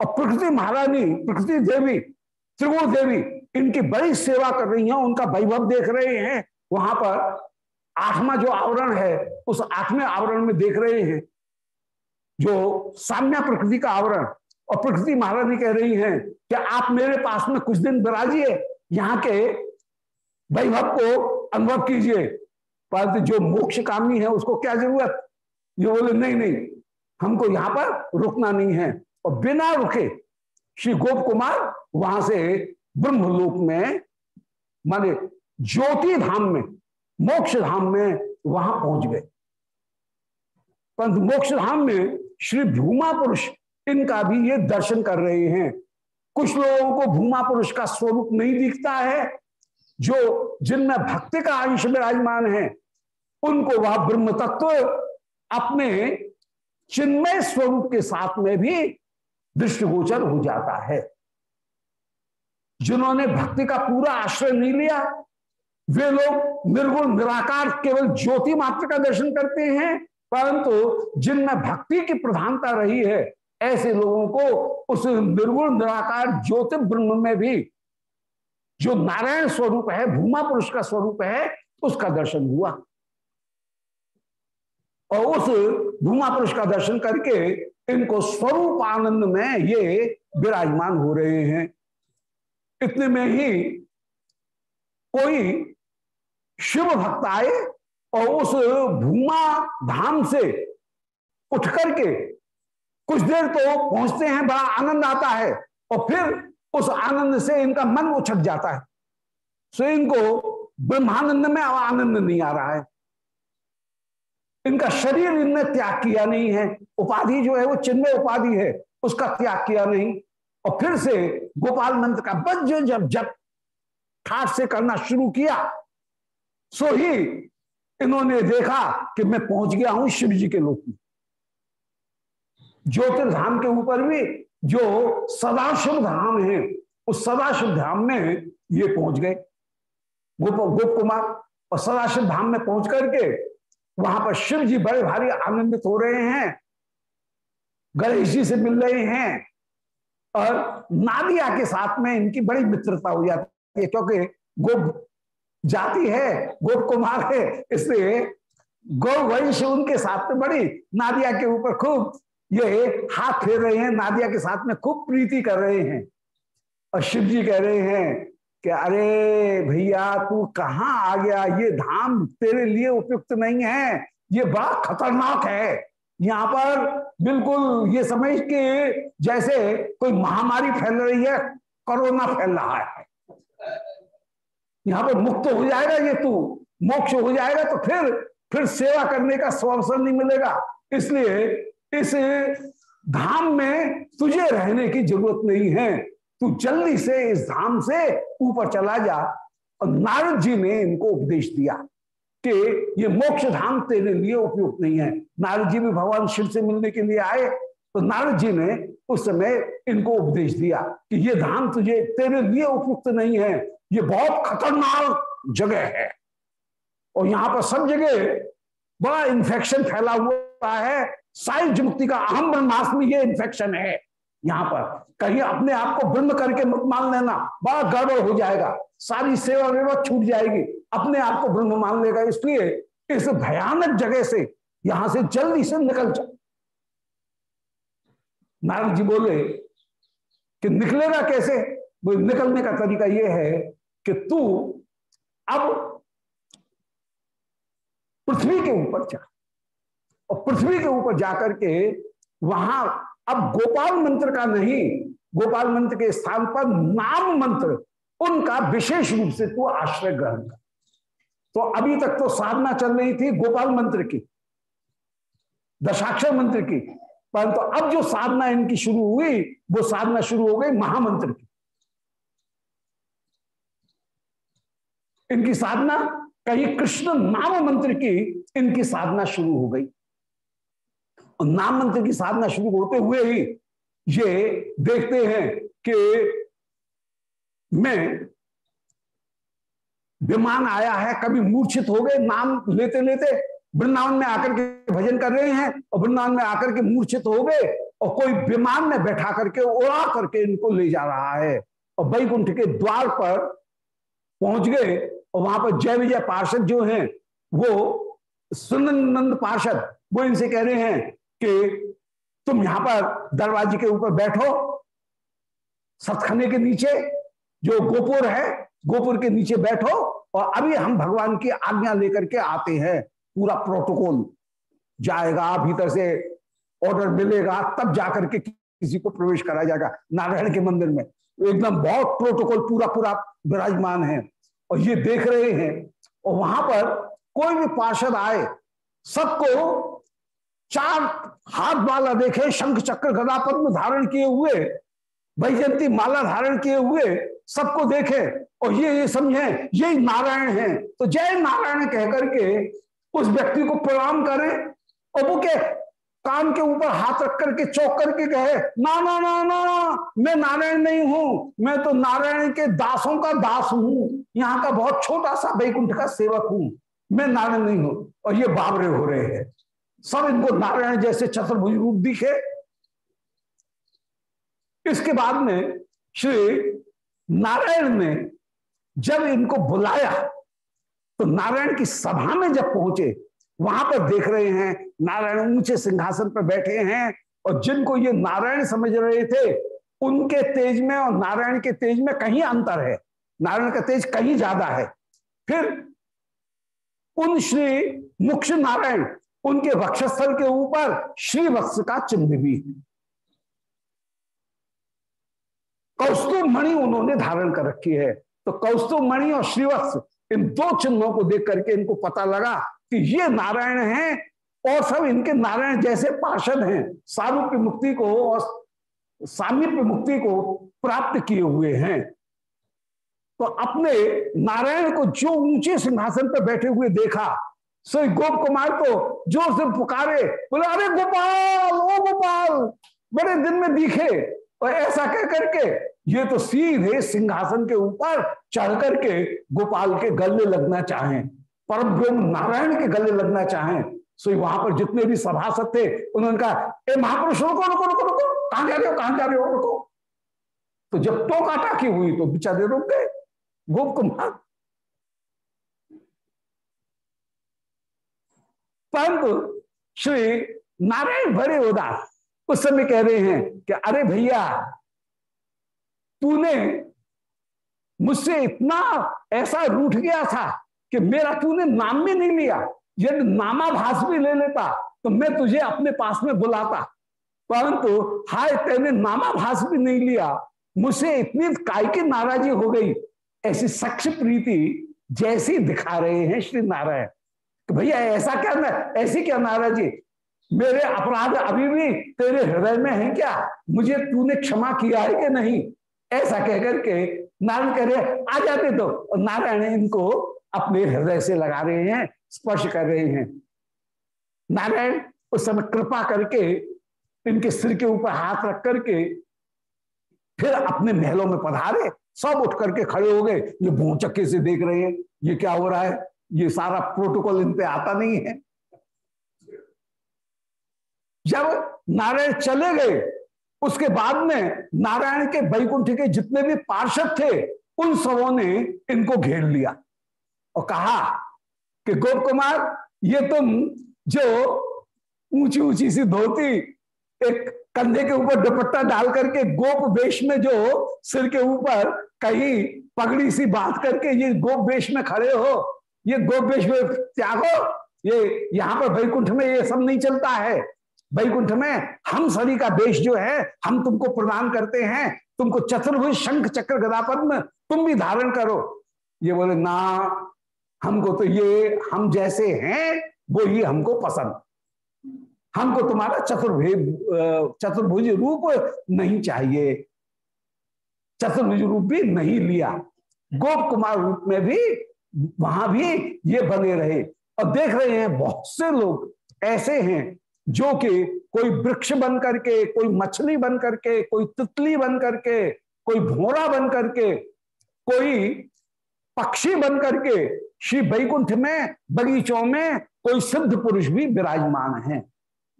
और प्रकृति महारानी, प्रकृति देवी, त्रिगुण देवी इनकी बड़ी सेवा कर रही हैं, उनका वैभव देख रहे हैं। वहाँ पर आठवां जो आवरण है, उस आठवें आवरण में देख रहे हैं। जो साम्य प्रकृति का आवरण, और प्रकृति महारानी कह रही हैं कि आप मेरे पास में कुछ दिन विराजिए, यहाँ के वैभव को अनुभव कीजिए। परंतु जो मोक्ष कामनी है, उसको क्या ज़रूरत? ये बोले, नहीं नहीं, हमको यहाँ पर रुकना नहीं है। और बिना रुके श्री गोप कुमार वहाँ से ब्रह्मलोक में, माने ज्योति धाम में, मोक्ष धाम में वहाँ पहुँच गए। परंतु मोक्ष धाम में श्री भूमा पुरुष, इनका भी ये दर्शन कर रहे हैं। कुछ लोगों को भूमा पुरुष का स्वरूप नहीं दिखता है, जो जिनमें भक्ति का अंश विराजमान है, उनको वह ब्रह्म तत्व अपने चिन्मय स्वरूप के साथ में भी दृष्टिगोचर हो जाता है। जिन्होंने भक्ति का पूरा आश्रय नहीं लिया, वे लोग निर्गुण, निराकार केवल ज्योति मात्र का दर्शन करते हैं, परंतु जिनमें भक्ति की प्रधानता रही है, ऐसे लोगों को उस निर्गुण, निराकार ज्योति ब्रह्म में भी जो नारायण स्वरूप है, भूमा पुरुष का स्वरूप है, उसका दर्शन हुआ। और उस भूमा पुरुष का दर्शन करके इनको स्वरूप आनंद में ये विराजमान हो रहे हैं। इतने में ही कोई शिव भक्त आए और उस भूमा धाम से उठ करके कुछ देर तो पहुँचते हैं, बड़ा आनंद आता है और फिर उस आनंद से इनका मन उछक जाता है। सो इनको ब्रह्मानंद में आनंद नहीं आ रहा है। इनका शरीर इनने त्याग किया नहीं है। उपाधि जो है, वो चिन्मय उपाधि है, उसका त्याग किया नहीं। और फिर से गोपाल मंत्र का बज जब जब ठाट से करना शुरू किया, सो ही इन्होंने देखा कि मैं पहुँच गया हूँ शिव जी के लोक में। ज्योतिर्धाम के ऊपर भी जो सदाशिव धाम है, उस सदाशिव धाम में ये पहुँच गए। गोप गोप कुमार, और सदाशिव धाम में पहुँच करके वहाँ पर शिव जी बड़े भारी आनंदित हो रहे हैं, गणेश जी से मिल रहे हैं और नादिया के साथ में इनकी बड़ी मित्रता हो जाती है, क्योंकि गोप जाति है, गोप कुमार है, इसलिए गौ वंश उनके साथ में बड़ी नादिया के ऊपर खूब ये हाथ फेर रहे हैं, नादिया के साथ में खूब प्रीति कर रहे हैं। और शिव जी कह रहे हैं कि, अरे भैया, तू कहाँ आ गया? ये धाम तेरे लिए उपयुक्त नहीं है, ये बड़ा खतरनाक है। यहाँ पर बिल्कुल ये समझ के जैसे कोई महामारी फैल रही है, कोरोना फैल रहा है। यहाँ पर मुक्त हो जाएगा ये तू, मोक्ष हो जाएगा तो फिर फिर सेवा करने का अवसर नहीं मिलेगा। इसलिए इस धाम में तुझे रहने की ज़रूरत नहीं है। तू जल्दी से इस धाम से ऊपर चला जा। और नारद जी ने इनको उपदेश दिया। कि ये मोक्ष धाम तेरे लिए उपयुक्त नहीं है। नारद जी भी भगवान शिव से मिलने के लिए आए तो नारद जी ने उस समय इनको उपदेश दिया कि ये धाम तुझे तेरे लिए उपयुक्त नहीं है। ये बहुत खतरनाक जगह है। और यहाँ पर सब जगह बड़ा इन्फेक्शन फैला हुआ है। साई मुक्ति का अहम में ये इन्फेक्शन है। यहाँ पर कहीं अपने आप को ब्रह्म करके मत मान लेना। बड़ा गड़बड़ हो जाएगा। सारी सेवा वेवा छूट जाएगी। अपने आप को ब्रह्म मान लेगा इसलिए इस भयानक जगह से यहाँ से जल्दी से निकल जा। नारद जी बोले कि निकलेगा कैसे? वो निकलने का तरीका यह है कि तू अब पृथ्वी के ऊपर जा। और पृथ्वी के ऊपर जाकर के वहाँ अब गोपाल मंत्र का नहीं, गोपाल मंत्र के स्थान पर नाम मंत्र, उनका विशेष रूप से तू आश्रय ग्रहण कर। तो अभी तक तो साधना चल रही थी गोपाल मंत्र की, दशाक्षर मंत्र की। परंतु तो अब जो साधना इनकी शुरू हुई, वो साधना शुरू हो गई महामंत्र की। इनकी साधना, कहीं कृष्ण नाम मंत्र की इनकी साधना शुरू हो गई। और नाम मंत्र की साधना शुरू होते हुए ही ये देखते हैं कि मैं विमान आया है, कभी मूर्छित हो गए, नाम लेते लेते वृंदावन में आकर के भजन कर रहे हैं और वृंदावन में आकर के मूर्छित हो गए और कोई विमान में बैठा करके, उड़ा करके इनको ले जा रहा है। और बैकुंठ के द्वार पर पहुँच गए और वहाँ पर जय विजय पार्षद जो हैं, वो सुनंद पार्षद, वो इनसे कह रहे हैं कि तुम यहाँ पर दरवाजे के ऊपर बैठो, सतखने के नीचे जो गोपुर है गोपुर के नीचे बैठो और अभी हम भगवान की आज्ञा लेकर के आते हैं। पूरा प्रोटोकॉल जाएगा, भीतर से ऑर्डर मिलेगा, तब जाकर के किसी को प्रवेश कराया जाएगा नारायण के मंदिर में। एकदम बहुत प्रोटोकॉल पूरा पूरा विराजमान है और ये देख रहे हैं। और वहाँ पर कोई भी पार्षद आए, सबको चार हाथ माला देखे, शंख चक्र गदा पद्म धारण किए हुए वैजंती माला धारण किए हुए, सबको देखे। और ये ये समझे, ये नारायण है। तो जय नारायण कह करके उस व्यक्ति को प्रणाम करें और वो के कान के ऊपर हाथ रख करके, चौक करके कहे, ना ना ना ना मैं नारायण नहीं हूँ। मैं तो नारायण के दासों का दास हूँ। यहाँ का बहुत छोटा सा बैकुंठ का सेवक हूँ। मैं नारायण नहीं हूँ। और ये बाबरे हो रहे हैं। सब इनको नारायण जैसे चतुर्भुज रूप दिखे। इसके बाद में श्री नारायण ने जब इनको बुलाया तो नारायण की सभा में जब पहुँचे, वहाँ पर देख रहे हैं, नारायण ऊँचे सिंहासन पर बैठे हैं, और जिनको ये नारायण समझ रहे थे, उनके तेज में और नारायण के तेज में कहीं अंतर है। नारायण का तेज कहीं ज़्यादा है। फिर उन श्री मुक्ष नारायण उनके वक्षस्थल के ऊपर श्री वत्स का चिन्ह भी। है मणि उन्होंने धारण कर रखी है। तो कौस्तुभ मणि और श्रीवत्स इन दो चिन्हों को देख करके इनको पता लगा कि ये नारायण हैं और सब इनके नारायण जैसे पार्षद हैं। सारूप्य मुक्ति को और सामीप्य मुक्ति को प्राप्त किए हुए हैं। तो अपने नारायण को जो ऊँचे सिंहासन पर बैठे हुए देखा सो गोप कुमार तो ज़ोर से पुकारे, बोले, अरे गोपाल, ओ गोपाल, बड़े दिन में दिखे। और ऐसा कह करके ये तो सीधे सिंहासन के ऊपर चढ़ करके गोपाल के गले लगना चाहें परम ब्रह्म नारायण के गले लगना चाहें। सो वहाँ पर जितने भी सभासद थे, उन्होंने कहा, ए महापुरुष, रुको रुको रुको रुको, कहाँ जा रहे हो, कहाँ जा रहे हो, रुको? तो जब टोका टाकी हुई तो बेचारे रुक गए, गोप कुमार परंतु श्री नारायण भरे उदास, उस समय कह रहे हैं कि, अरे भैया तूने मुझसे इतना ऐसा रूठ गया था कि मेरा तूने नाम भी नहीं लिया। यदि नामाभास भी ले लेता तो मैं तुझे अपने पास में बुलाता। परंतु हाय, तेने नामाभास भी नहीं लिया। मुझसे इतनी काय की नाराजी हो गई। ऐसी सक्ष प्रीति जैसी दिखा रहे हैं श्री नारायण। तो भैया, ऐसा क्या ना ऐसी क्या नाराजी? मेरे अपराध अभी भी तेरे हृदय में है क्या? मुझे तूने क्षमा किया है कि नहीं? ऐसा कहकर के नारायण कह रहे आ जाते तो। नारायण इनको अपने हृदय से लगा रहे हैं, स्पर्श कर रहे हैं। नारायण उस समय कृपा करके इनके सिर के ऊपर हाथ रख करके फिर अपने महलों में पधारे, सब उठ करके खड़े हो गए। ये भूचक्के से देख रहे हैं, ये क्या हो रहा है? ये सारा प्रोटोकॉल इन पे आता नहीं है। जब नारायण चले गए उसके बाद में नारायण के बैकुंठ के जितने भी पार्षद थे, उन सबों ने इनको घेर लिया और कहा कि गोप कुमार, ये तुम जो ऊँची ऊँची सी धोती एक कंधे के ऊपर दुपट्टा डाल करके गोप वेश में जो सिर के ऊपर कहीं पगड़ी सी बाँध करके ये गोप वेश में खड़े हो, ये गोप वेश में त्यागो, ये यहाँ पर वैकुंठ में ये सब नहीं चलता है। वैकुंठ में हम सभी का देश जो है, हम तुमको प्रदान करते हैं, तुमको चतुर्भुज शंख चक्र गदापद में तुम भी धारण करो। ये बोले, ना, हमको तो ये, हम जैसे हैं, वो ही हमको पसंद। हमको तुम्हारा चतुर्भुज चतुर्भुज रूप नहीं चाहिए। चतुर्भुज रूप भी नहीं लिया। गोप कुमार रूप में भी, वहाँ भी ये बने रहे। और देख रहे हैं, बहुत से लोग ऐसे हैं जो कि कोई वृक्ष बन करके, कोई मछली बन करके, कोई तितली बन करके, कोई भोरा बन करके, कोई पक्षी बन करके श्री वैकुंठ में, बगीचों में कोई सिद्ध पुरुष भी विराजमान है।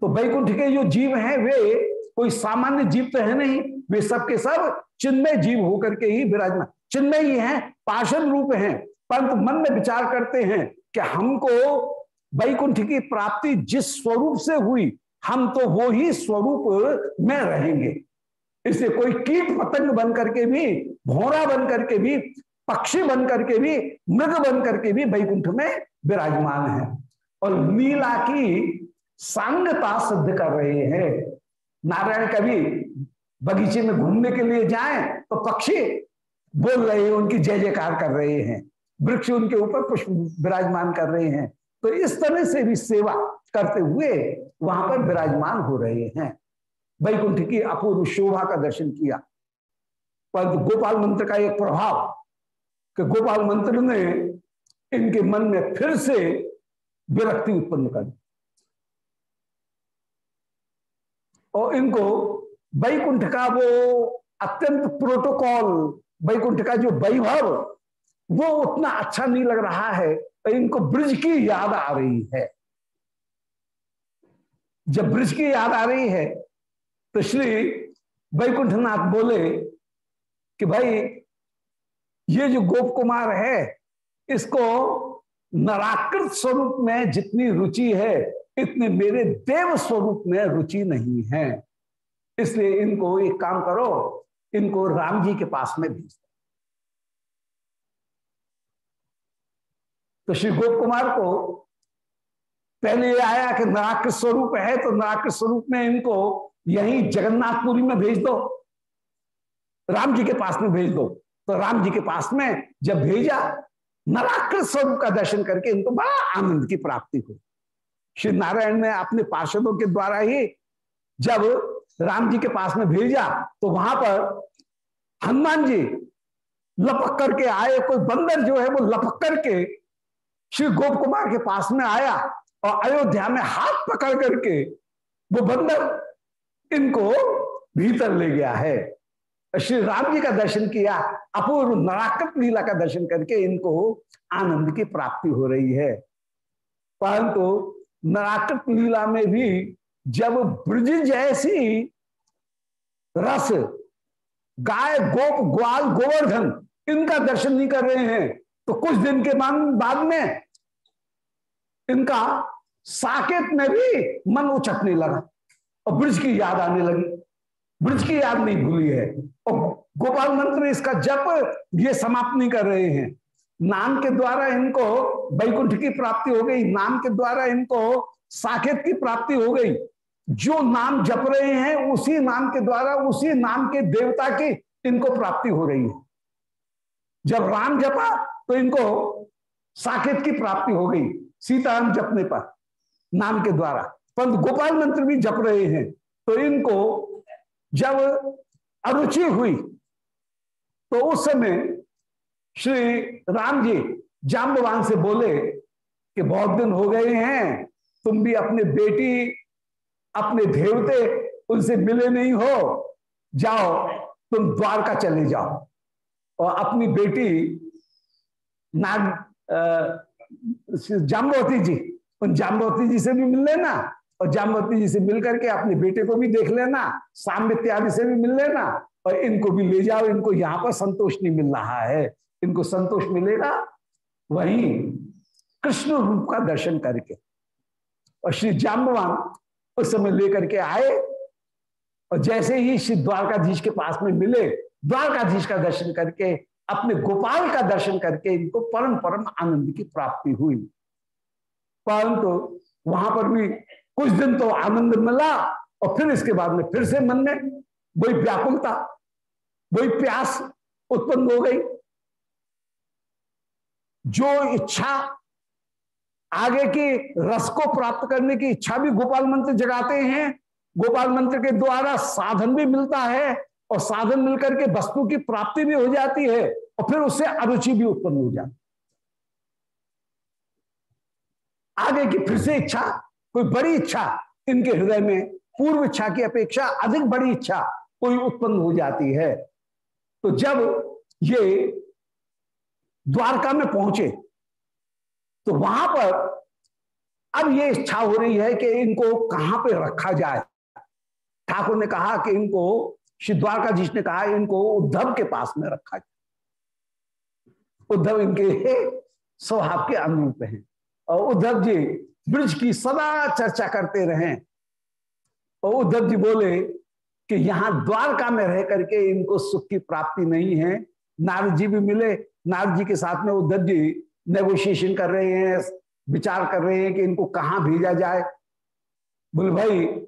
तो वैकुंठ के जो जीव हैं, वे कोई सामान्य जीव तो है नहीं, वे सबके सब चिन्मय जीव होकर के ही विराजमान। चिन्मय ही है, पाषण रूप है, परंतु मन में विचार करते हैं कि हमको वैकुंठ की प्राप्ति जिस स्वरूप से हुई, हम तो वो ही स्वरूप में रहेंगे। इसलिए कोई कीट पतंग बन करके भी भोरा बन करके भी, पक्षी बन करके भी, मृग बन करके भी वैकुंठ में विराजमान है। और लीला की सांगता सिद्ध कर रहे हैं। नारायण कभी बगीचे में घूमने के लिए जाएँ तो पक्षी बोल रहे हैं, उनकी जय जयकार कर रहे हैं। वृक्ष उनके ऊपर पुष्प विराजमान कर रहे हैं। तो इस तरह से भी सेवा करते हुए वहाँ पर विराजमान हो रहे हैं। वैकुंठ की अपूर्व शोभा का दर्शन किया। पर गोपाल मंत्र का एक प्रभाव कि गोपाल मंत्र ने इनके मन में फिर से विरक्ति उत्पन्न कर दी। और इनको वैकुंठ का वो अत्यंत प्रोटोकॉल, वैकुंठ का जो वैभव वो उतना अच्छा नहीं लग रहा है, इनको ब्रिज की याद आ रही है। जब ब्रिज की याद आ रही है तो श्री वैकुंठनाथ बोले कि भाई, ये जो गोप कुमार है, इसको नराकृत स्वरूप में जितनी रुचि है, इतने मेरे देव स्वरूप में रुचि नहीं है। इसलिए इनको एक काम करो, इनको राम जी के पास में भेज तो श्री गोप कुमार को पहले ये आया कि नाक स्वरूप है तो नाक स्वरूप में इनको यही जगन्नाथपुरी में भेज दो। राम जी के पास में भेज दो। तो राम जी के पास में जब भेजा नराकृत स्वरूप का दर्शन करके इनको बड़ा आनंद की प्राप्ति हुई। श्री नारायण ने अपने पार्षदों के द्वारा ही जब राम जी के पास में भेजा तो वहाँ पर हनुमान जी लपक करके आए। कोई बंदर जो है वो लपक करके श्री गोप कुमार के पास में आया और अयोध्या में हाथ पकड़ करके वो बंदर इनको भीतर ले गया है। श्री राम जी का दर्शन किया, अपूर्व नराकृत लीला का दर्शन करके इनको आनंद की प्राप्ति हो रही है। परंतु तो नराकृत लीला में भी जब ब्रज जैसी रस, गाय, गोप, ग्वाल, गोवर्धन इनका दर्शन नहीं कर रहे हैं तो कुछ दिन के बाद में इनका साकेत में भी मन उचकने लगा और ब्रज की याद आने लगी। ब्रज की याद नहीं भूली है। और गोपाल मंत्र इसका जप ये समाप्त नहीं कर रहे हैं। नाम के द्वारा इनको वैकुंठ की प्राप्ति हो गई। नाम के द्वारा इनको साकेत की प्राप्ति हो गई। जो नाम जप रहे हैं, उसी नाम के द्वारा, उसी नाम के देवता की इनको प्राप्ति हो रही है। जब राम जपा तो इनको साकेत की प्राप्ति हो गई सीताराम जपने पर, नाम के द्वारा। परंतु गोपाल मंत्र भी जप रहे हैं तो इनको जब अरुचि हुई तो उस समय श्री राम जी जाम्बवान से बोले कि बहुत दिन हो गए हैं, तुम भी अपने बेटी, अपने देवते उनसे मिले नहीं हो, जाओ, तुम द्वारका चले जाओ। और अपनी बेटी नाग जाम्बवती जी। उन जाम्बवती जी से भी मिल लेना और जाम्बवती जी से मिल करके अपने बेटे को भी देख लेना साम इत्यादि से भी मिल लेना और इनको भी ले जाओ, इनको यहाँ पर संतोष नहीं मिल रहा है। इनको संतोष मिलेगा वहीं कृष्ण रूप का दर्शन करके। और श्री जाम्बवान उस समय लेकर के आए और जैसे ही श्री द्वारकाधीश के पास में मिले, द्वारकाधीश का दर्शन करके अपने गोपाल का दर्शन करके इनको परम परम आनंद की प्राप्ति हुई। परंतु तो वहाँ पर भी कुछ दिन तो आनंद मिला और फिर इसके बाद में फिर से मन में वही व्याकुलता, वही प्यास उत्पन्न हो गई। जो इच्छा आगे की रस को प्राप्त करने की इच्छा भी गोपाल मंत्र जगाते हैं। गोपाल मंत्र के द्वारा साधन भी मिलता है। और साधन मिलकर के वस्तु की प्राप्ति भी हो जाती है और फिर उससे अरुचि भी उत्पन्न हो जाती आगे की फिर से इच्छा, कोई बड़ी इच्छा, इनके हृदय में पूर्व इच्छा की अपेक्षा अधिक बड़ी इच्छा कोई उत्पन्न हो जाती है। तो जब ये द्वारका में पहुँचे तो वहाँ पर अब ये इच्छा हो रही है कि इनको कहाँ पे रखा जाए? ठाकुर ने कहा कि इनको श्री द्वारकाधीश ने कहा, इनको उद्धव के पास में रखा उद्धव इनके स्वभाव के अनुरूप हैं। और उद्धव जी ब्रज की सदा चर्चा करते रहे। और उद्धव जी बोले कि यहाँ द्वारका में रह करके इनको सुख की प्राप्ति नहीं है। नारद जी भी मिले। नारद जी के साथ में उद्धव जी नेगोशिएशन कर रहे हैं, विचार कर रहे हैं कि इनको कहाँ भेजा जाए। बोले, भाई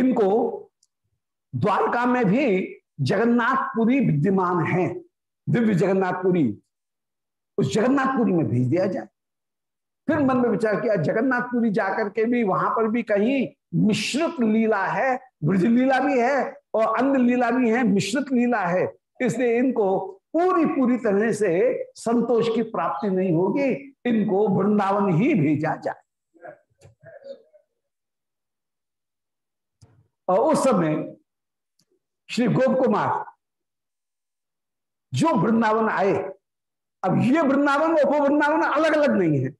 इनको द्वारका में भी जगन्नाथपुरी विद्यमान है। दिव्य जगन्नाथपुरी, उस जगन्नाथपुरी में भेज दिया जाए। फिर मन में विचार किया, जगन्नाथपुरी जाकर के भी वहाँ पर भी कहीं मिश्रित लीला है ब्रज लीला भी है और अन्य लीला भी है, मिश्रित लीला है, इसलिए इनको पूरी पूरी तरह से संतोष की प्राप्ति नहीं होगी, इनको वृंदावन ही भेजा जाए। और उस समय श्री गोप कुमार जो वृंदावन आए, अब ये वृंदावन और वो वृंदावन अलग अलग नहीं है।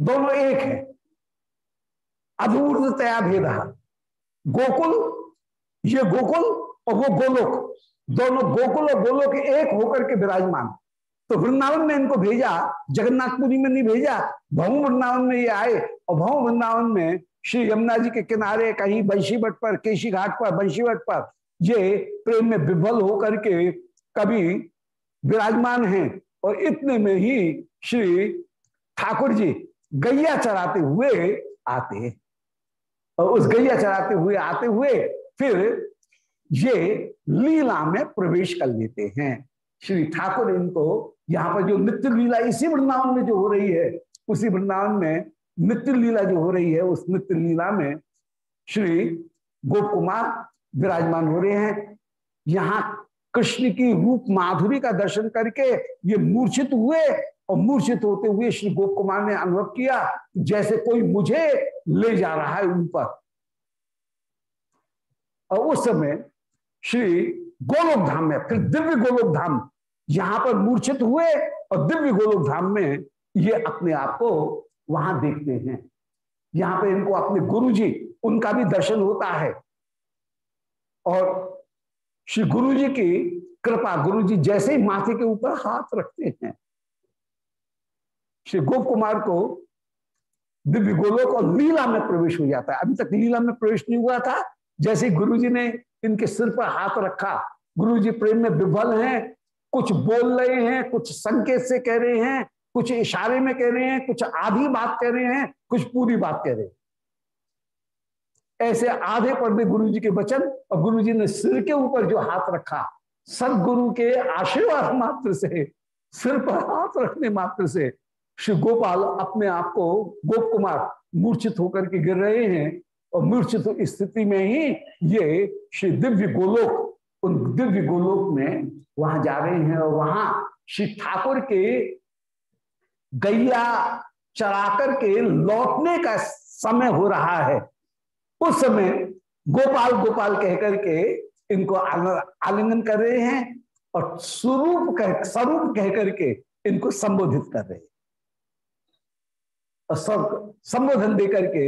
दोनों एक है। अधूर्तया भेद गोकुल, ये गोकुल और वो गोलोक। दोनों गोकुल और गोलोक एक होकर के विराजमान। तो वृंदावन में इनको भेजा जगन्नाथपुरी में नहीं भेजा भव वृंदावन में ये आए और भव वृंदावन में श्री यमुना जी के किनारे कहीं बंशी भट्ट पर, केशी घाट पर, बंशी भट्ट पर ये प्रेम में विफल होकर के कभी विराजमान हैं और इतने में ही श्री ठाकुर जी गैया चराते हुए आते और उस गैया चराते हुए आते हुए फिर ये लीला में प्रवेश कर लेते हैं। श्री ठाकुर इनको यहाँ पर जो नित्य लीला इसी वृंदावन में जो हो रही है, उसी वृंदावन में नित्य लीला जो हो रही है, उस नित्य लीला में श्री गोप कुमार विराजमान हो रहे हैं। यहाँ कृष्ण की रूप माधुरी का दर्शन करके ये मूर्छित हुए और मूर्छित होते हुए श्री गोप कुमार ने अनुभव किया, जैसे कोई मुझे ले जा रहा है ऊपर और उस समय श्री गोलोक धाम में, फिर दिव्य गोलोक धाम यहाँ पर मूर्छित हुए और दिव्य गोलोक धाम में ये अपने आप को वहाँ देखते हैं। यहाँ पे इनको अपने गुरु जी उनका भी दर्शन होता है। और श्री गुरु जी की कृपा गुरु जी जैसे ही माथे के ऊपर हाथ रखते हैं, श्री गोप कुमार को दिव्य गोलोक और लीला में प्रवेश हो जाता है। अभी तक लीला में प्रवेश नहीं हुआ था। जैसे गुरु जी ने इनके सिर पर हाथ रखा गुरु जी प्रेम में विफल हैं, कुछ बोल रहे हैं, कुछ संकेत से कह रहे हैं कुछ इशारे में कह रहे हैं, कुछ आधी बात कह रहे हैं, कुछ पूरी बात कह रहे हैं। ऐसे आधे पर्दे गुरु जी के वचन और गुरु जी ने सिर के ऊपर जो हाथ रखा, सदगुरु के आशीर्वाद मात्र से, सिर पर हाथ रखने मात्र से, श्री गोपाल अपने आप को गोप कुमार मूर्छित होकर के गिर रहे हैं और मूर्छित स्थिति में ही ये श्री दिव्य गोलोक, उन दिव्य गोलोक में वहाँ जा रहे हैं और वहाँ श्री ठाकुर के गैया चरा करके लौटने का समय हो रहा है। उस समय गोपाल गोपाल कहकर के इनको आलिंगन कर रहे हैं और स्वरूप कह, स्वरूप कहकर के इनको संबोधित कर रहे हैं। और सब संबोधन देकर के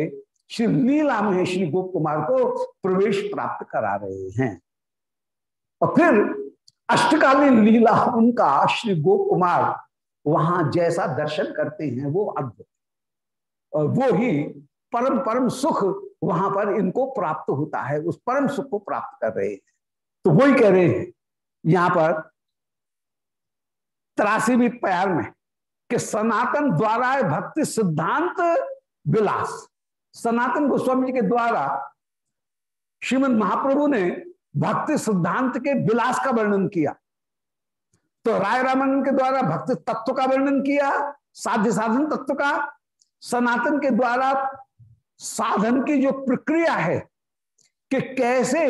श्री लीला में श्री गोप कुमार को प्रवेश प्राप्त करा रहे हैं। और फिर अष्टकालीन लीला उनका श्री गोप कुमार वहाँ जैसा दर्शन करते हैं, वो अद्भुत। और वो ही परम परम सुख वहाँ पर इनको प्राप्त होता है, उस परम सुख को प्राप्त कर रहे हैं। तो वही कह रहे हैं, यहाँ पर त्रासीवी प्यार में, कि सनातन द्वारा भक्ति सिद्धांत विलास। सनातन गोस्वामी जी के द्वारा श्रीमद महाप्रभु ने भक्ति सिद्धांत के विलास का वर्णन किया। तो राय रामन के द्वारा भक्त तत्व का वर्णन किया, साध्य साधन तत्व का, सनातन के द्वारा साधन की जो प्रक्रिया है, कि कैसे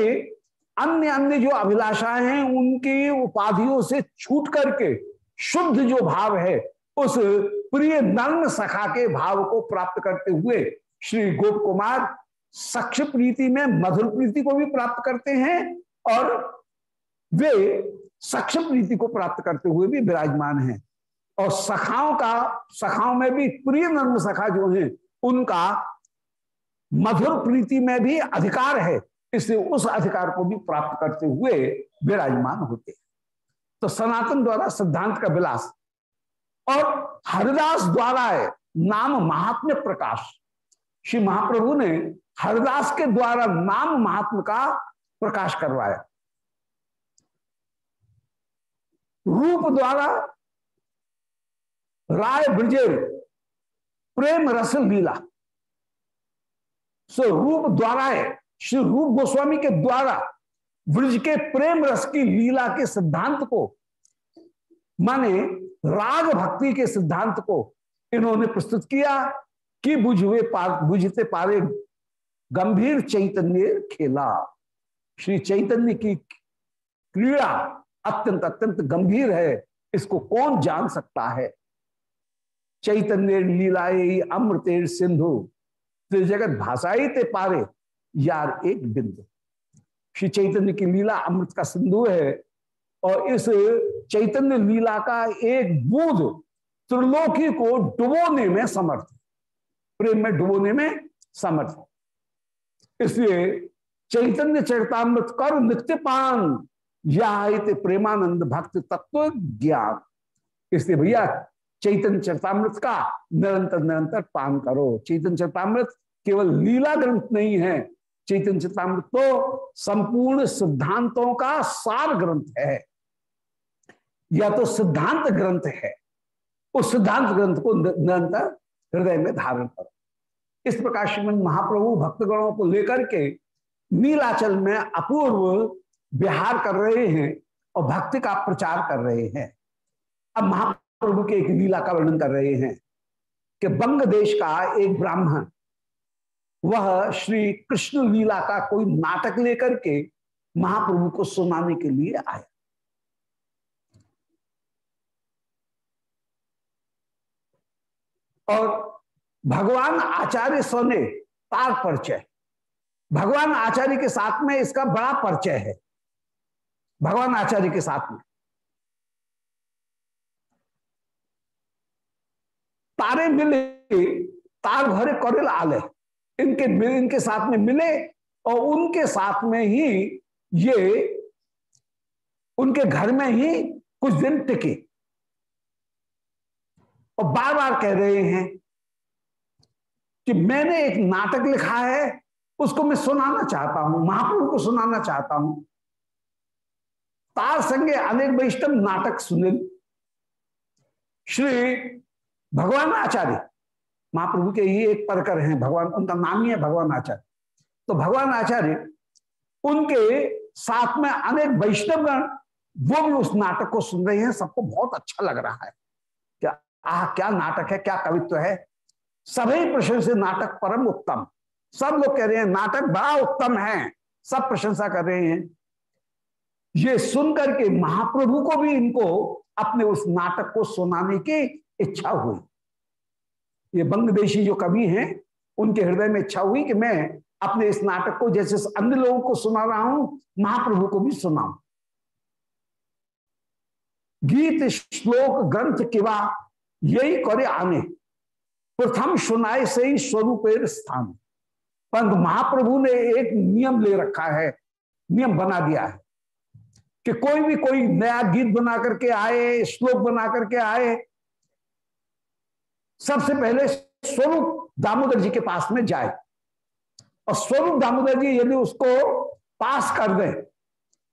अन्य अन्य जो अभिलाषाएँ हैं, उनकी उपाधियों से छूट करके शुद्ध जो भाव है, उस प्रिय नर्म सखा के भाव को प्राप्त करते हुए श्री गोप कुमार सक्ष प्रीति में मधुर प्रीति को भी प्राप्त करते हैं और वे सक्ष प्रीति को प्राप्त करते हुए भी विराजमान हैं। और सखाओं का, सखाओं में भी प्रिय नर्म सखा जो हैं, उनका मधुर प्रीति में भी अधिकार है। इसलिए उस अधिकार को भी प्राप्त करते हुए विराजमान होते हैं। तो सनातन द्वारा सिद्धांत का विलास और हरिदास द्वारा है नाम महात्म्य प्रकाश। श्री महाप्रभु ने हरिदास के द्वारा नाम महात्म का प्रकाश करवाया। रूप द्वारा राय ब्रजेल प्रेम रस लीला। सो रूप द्वारा है, श्री रूप गोस्वामी के द्वारा ब्रज के प्रेम रस की लीला के सिद्धांत को, माने राग भक्ति के सिद्धांत को इन्होंने प्रस्तुत किया कि बुझवे पार, बुझते पारे गंभीर चैतन्य खेला। श्री चैतन्य की क्रीड़ा अत्यंत अत्यंत गंभीर है, इसको कौन जान सकता है? चैतन्य लीलाए अमृतेर सिंधु जगत भाषाई ते पारे, यार एक बिंदु। श्री चैतन्य की लीला अमृत का सिंधु है, और इस चैतन्य लीला का एक बूंद त्रिलोकी को डुबोने में समर्थ प्रेम में डुबोने में समर्थ इसलिए चैतन्य चरितामृत कर नित्य पान या प्रेमानंद भक्त तत्व ज्ञान इसलिए भैया, चैतन्य चरतामृत का निरंतर निरंतर पान करो। चैतन्य चरतामृत केवल लीला ग्रंथ नहीं है। चैतन्य चरतामृत तो संपूर्ण सिद्धांतों का सार ग्रंथ है। या तो सिद्धांत ग्रंथ है। उस सिद्धांत ग्रंथ को निरंतर हृदय में धारण करो। इस प्रकार श्रीमद महाप्रभु भक्तगणों को लेकर के नीलाचल में अपूर्व विहार कर रहे हैं और भक्ति का प्रचार कर रहे हैं। अब महाप्रभु के एक लीला का वर्णन कर रहे हैं कि बंग देश का एक ब्राह्मण, वह श्री कृष्ण लीला का कोई नाटक लेकर के महाप्रभु को सुनाने के लिए आया। और भगवान आचार्य सोने तार परिचय। भगवान आचार्य के साथ में इसका बड़ा परिचय है। भगवान आचार्य के साथ में। तारे मिले, तार भरे करेल आले। इनके इनके साथ में मिले और उनके साथ में ही ये, उनके घर में ही कुछ दिन टिके। और बार बार कह रहे हैं कि मैंने एक नाटक लिखा है, उसको मैं सुनाना चाहता हूँ, महाप्रभु को सुनाना चाहता हूँ। तार संगे अनेक वैष्णव नाटक सुने श्री भगवान आचार्य, महाप्रभु के ये एक परकर हैं, भगवान, उनका नाम ही है भगवान आचार्य। तो भगवान आचार्य, उनके साथ में अनेक वैष्णवगण वो भी उस नाटक को सुन रहे हैं, सबको बहुत अच्छा लग रहा है। क्या, आह, क्या नाटक है, क्या कवित्व है? सभी प्रशंसित नाटक परम उत्तम। सब लोग कह रहे हैं, नाटक बड़ा उत्तम है। सब प्रशंसा कर रहे हैं। ये सुनकर के महाप्रभु को भी इनको अपने उस नाटक को सुनाने की इच्छा हुई। ये बंगदेशी जो कवि हैं, उनके हृदय में इच्छा हुई कि मैं अपने इस नाटक को जैसे अन्य लोगों को सुना रहा हूँ, महाप्रभु को भी सुनाऊं। गीत, श्लोक, ग्रंथ, किवा, यही करे आने। प्रथम सुनाए से ही स्वरूप स्थान। परंतु महाप्रभु ने एक नियम ले रखा है, नियम बना दिया है। कि कोई भी कोई नया गीत बना करके आए, श्लोक बना करके आए। सबसे पहले स्वरूप दामोदर जी के पास में जाए। और स्वरूप दामोदर जी यदि उसको पास कर दे,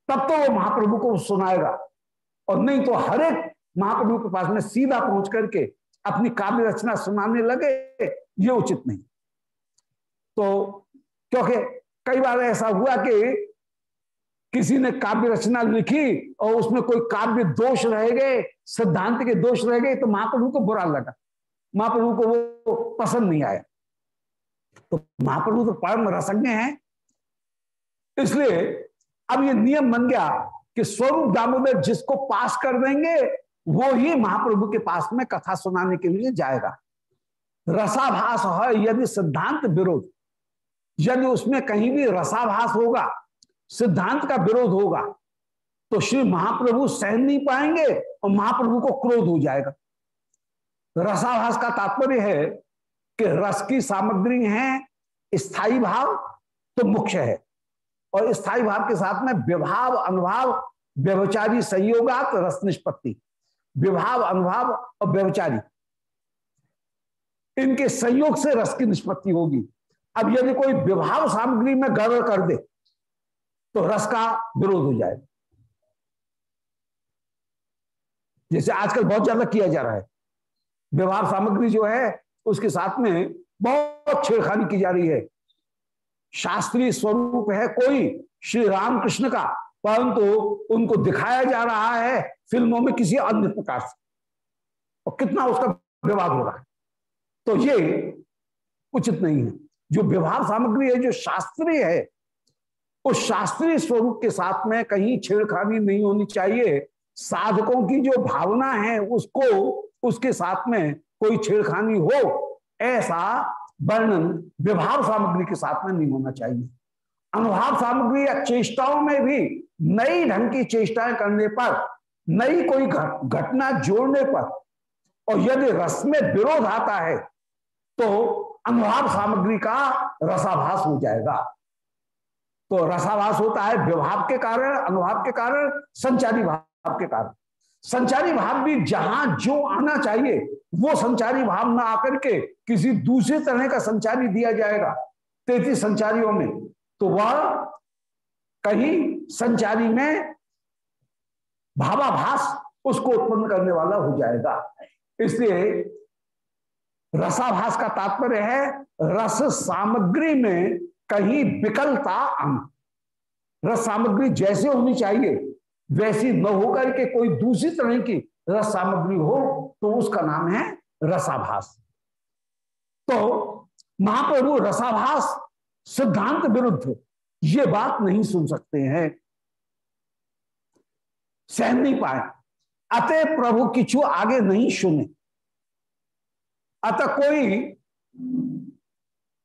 तब तो वो महाप्रभु को सुनाएगा। और नहीं तो हर एक महाप्रभु के पास में सीधा पहुँच करके अपनी काव्य रचना सुनाने लगे, ये उचित नहीं। तो क्योंकि कई बार ऐसा हुआ कि किसी ने काव्य रचना लिखी और उसमें कोई काव्य दोष रह गए, सिद्धांत के दोष रह गए तो महाप्रभु को बुरा लगा। महाप्रभु को वो पसंद नहीं आया। तो महाप्रभु तो परम रसज्ञ हैं। इसलिए अब ये नियम बन गया कि स्वरूप दामोदर जिसको पास कर देंगे, वो ही महाप्रभु के पास में कथा सुनाने के लिए जाएगा। रसाभास है यदि सिद्धांत विरोध, यदि उसमें कहीं भी रसाभास होगा सिद्धांत का विरोध होगा तो श्री महाप्रभु सहन नहीं पाएँगे और महाप्रभु को क्रोध हो जाएगा। रसाभास का तात्पर्य है कि रस की सामग्री है स्थायी भाव तो मुख्य है। और स्थायी भाव के साथ में विभाव, अनुभाव, व्यवचारी संयोगात रस निष्पत्ति। विभाव, अनुभाव और व्यवचारी। इनके संयोग से रस की निष्पत्ति होगी। अब यदि कोई विभाव सामग्री में गड़बड़ कर दे तो रस का विरोध हो जाएगा जैसे आजकल बहुत ज़्यादा किया जा रहा है। व्यवहार सामग्री जो है, उसके साथ में बहुत छेड़खानी की जा रही है। शास्त्रीय स्वरूप है कोई श्री राम कृष्ण का, परंतु उनको दिखाया जा रहा है फ़िल्मों में किसी अन्य प्रकार से। और कितना उसका विवाद हो रहा है। तो ये उचित नहीं है। जो व्यवहार सामग्री है, जो शास्त्रीय है उस शास्त्रीय स्वरूप के साथ में कहीं छेड़खानी नहीं होनी चाहिए। साधकों की जो भावना है, उसको, उसके साथ में कोई छेड़खानी हो, ऐसा वर्णन विभाव सामग्री के साथ में नहीं होना चाहिए। अनुभाव सामग्री या चेष्टाओं में भी नई ढंग की चेष्टाएँ करने पर, नई कोई घटना जोड़ने पर, और यदि रस में विरोध आता है तो अनुभाव सामग्री का रसाभास हो जाएगा। तो रसाभास होता है विभाव के कारण, अनुभाव के कारण, संचारी भाव के कारण। संचारी भाव भी जहाँ जो आना चाहिए, वो संचारी भाव ना आकर के किसी दूसरे तरह का संचारी दिया जाएगा तैतीस संचारियों में। तो वह कहीं संचारी में भावाभास उसको उत्पन्न करने वाला हो जाएगा। इसलिए रसाभास का तात्पर्य है, रस सामग्री में कहीं विकलता आना रस सामग्री जैसे होनी चाहिए, वैसी न होकर के कोई दूसरी तरह की रस सामग्री हो तो उसका नाम है रसाभास। तो महाप्रभु रसाभास सिद्धांत विरुद्ध ये बात नहीं सुन सकते हैं। सहन नहीं पाए। अतः प्रभु किचु आगे नहीं सुने। अतः कोई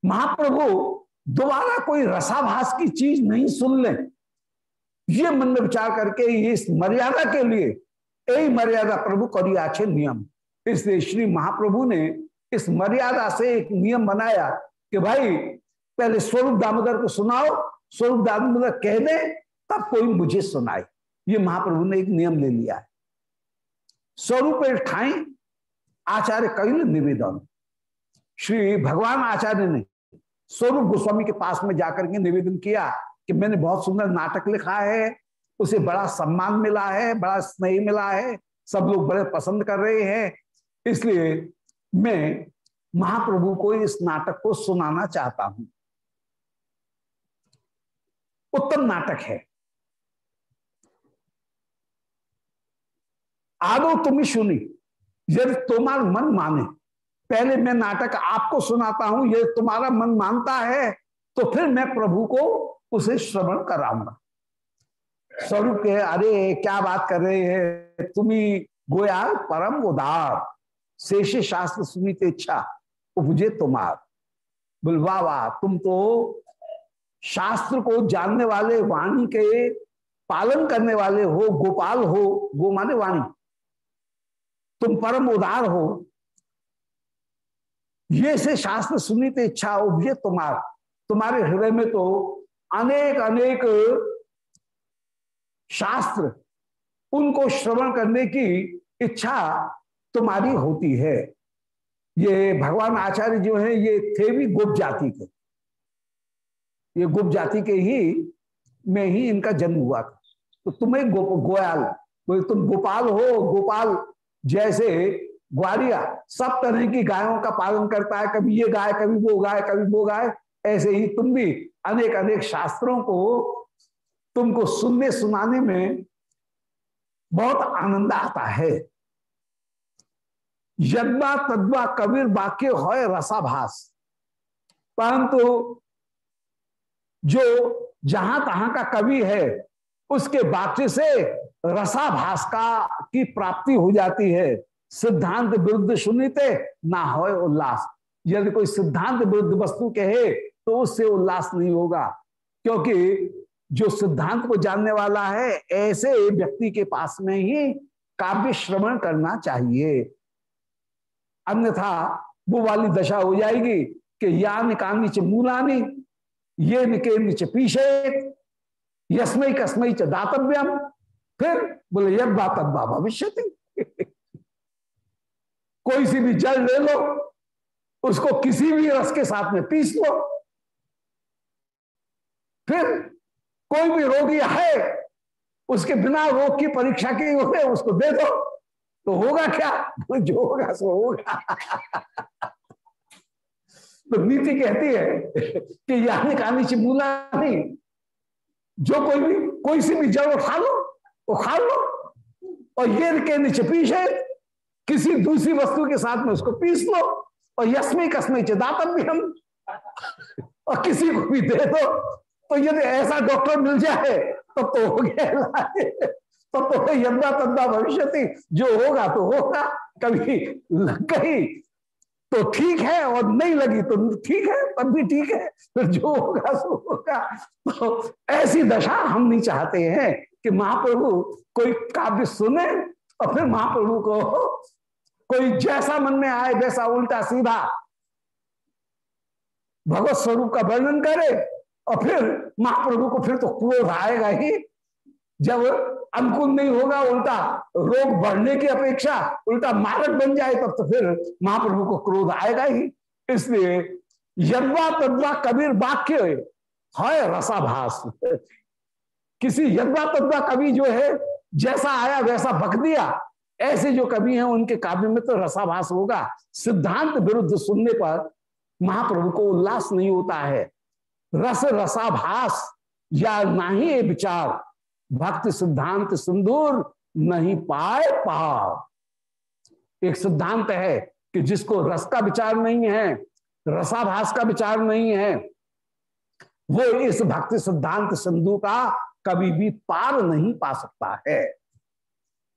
महाप्रभु दोबारा कोई रसाभास की चीज़ नहीं सुन ले। ये मन में विचार करके इस मर्यादा के लिए यही मर्यादा प्रभु करी आछे नियम। इसलिए श्री महाप्रभु ने इस मर्यादा से एक नियम बनाया कि भाई, पहले स्वरूप दामोदर को सुनाओ, स्वरूप दामोदर कह दे, तब कोई मुझे सुनाए। ये महाप्रभु ने एक नियम ले लिया है। स्वरूप ठाई, आचार्य कैल निवेदन। श्री भगवान आचार्य ने स्वरूप गोस्वामी के पास में जाकर के निवेदन किया कि मैंने बहुत सुंदर नाटक लिखा है, उसे बड़ा सम्मान मिला है, बड़ा स्नेह मिला है, सब लोग बड़े पसंद कर रहे हैं। इसलिए मैं महाप्रभु को इस नाटक को सुनाना चाहता हूँ। उत्तम नाटक है। आदो तुम्हें सुनी, यदि तुम्हारा मन माने पहले मैं नाटक आपको सुनाता हूँ, ये तुम्हारा मन मानता है तो फिर मैं प्रभु को उसे श्रवण कराऊँगा। स्वरूप के अरे, क्या बात कर रहे हैं? तुम्ही गोयाल परम उदार, शेष शास्त्र सुनित इच्छा, उपजे तुम्हार। बुलवा वाह तुम तो शास्त्र को जानने वाले, वाणी के पालन करने वाले हो, गोपाल हो, गो माने वाणी। तुम परम उदार हो ये से शास्त्र सुनित इच्छा उपजे तुम्हार। तुम्हारे हृदय में तो अनेक अनेक शास्त्र उनको श्रवण करने की इच्छा तुम्हारी होती है। ये भगवान आचार्य जो है ये थे भी गुप्त जाति के। ये गुप्त जाति के ही में ही इनका जन्म हुआ था। तो तुम्हें गो, गोयाल तुम गोपाल हो गोपाल जैसे ग्वारिया सब तरह की गायों का पालन करता है। कभी ये गाय, कभी वो गाय, कभी वो गाय। ऐसे ही तुम भी अनेक अनेक शास्त्रों को तुमको सुनने, सुनाने में बहुत आनंद आता है। यदवा तद्वा कबीर वाक्य हो रसाभास। परंतु जो जहाँ तहां का कवि है, उसके वाक्य से रसाभास का की प्राप्ति हो जाती है। सिद्धांत विरुद्ध सुनते, ना हो उल्लास। यदि कोई सिद्धांत विरुद्ध वस्तु कहे तो उससे उल्लास नहीं होगा। क्योंकि जो सिद्धांत को जानने वाला है, ऐसे व्यक्ति के पास में ही काव्य श्रवण करना चाहिए। अन्यथा वो वाली दशा हो जाएगी कि या निकानी च मूलानी ये निके नीच पीछे यस्मय कसमय च दातव्यम। फिर बोले यद दातव्या भविष्य कोई सी भी जल ले लो, उसको किसी भी रस के साथ में पीस लो। फिर कोई भी रोगी है, उसके बिना रोग की परीक्षा के हुए उसको दे दो तो होगा क्या? जो होगा सो होगा। तो नीति कहती है कि कहानी से मूला नहीं। जो कोई भी, कोई सी भी जड़ उठा लो, उखाड़ लो, और ये के नीचे पीछे किसी दूसरी वस्तु के साथ में उसको पीस लो और यस्मी कसमी भी हम। और किसी को भी दे दो। तो यदि ऐसा डॉक्टर मिल जाए, तब तो हो गया तब तो यदा तद्दा भविष्य जो होगा तो होगा। कभी लग गई तो ठीक है और नहीं लगी तो ठीक है, तब भी ठीक है। फिर जो होगा सो होगा। तो ऐसी दशा हम नहीं चाहते हैं कि महाप्रभु कोई काव्य सुने और फिर महाप्रभु को कोई जैसा मन में आए वैसा उल्टा सीधा भगवत स्वरूप का वर्णन करे और फिर महाप्रभु को फिर तो क्रोध आएगा ही। जब अनुकूल नहीं होगा, उल्टा रोग बढ़ने की अपेक्षा, उल्टा मारक बन जाए, तब तो फिर महाप्रभु को क्रोध आएगा ही। इसलिए यदवा तद्वा कबीर वाक्य है, रसाभास। किसी यदवा तद्वा कवि जो है, जैसा आया, वैसा बक दिया ऐसे जो कवि हैं, उनके काव्य में तो रसाभास होगा। सिद्धांत विरुद्ध सुनने पर महाप्रभु को उल्लास नहीं होता है। रस रसाभास, या ना ही विचार। भक्ति सिद्धांत सिंदूर नहीं पाए पार एक सिद्धांत है कि जिसको रस का विचार नहीं है, रसाभास का विचार नहीं है, वो इस भक्ति सिद्धांत सिंधु का कभी भी पार नहीं पा सकता है।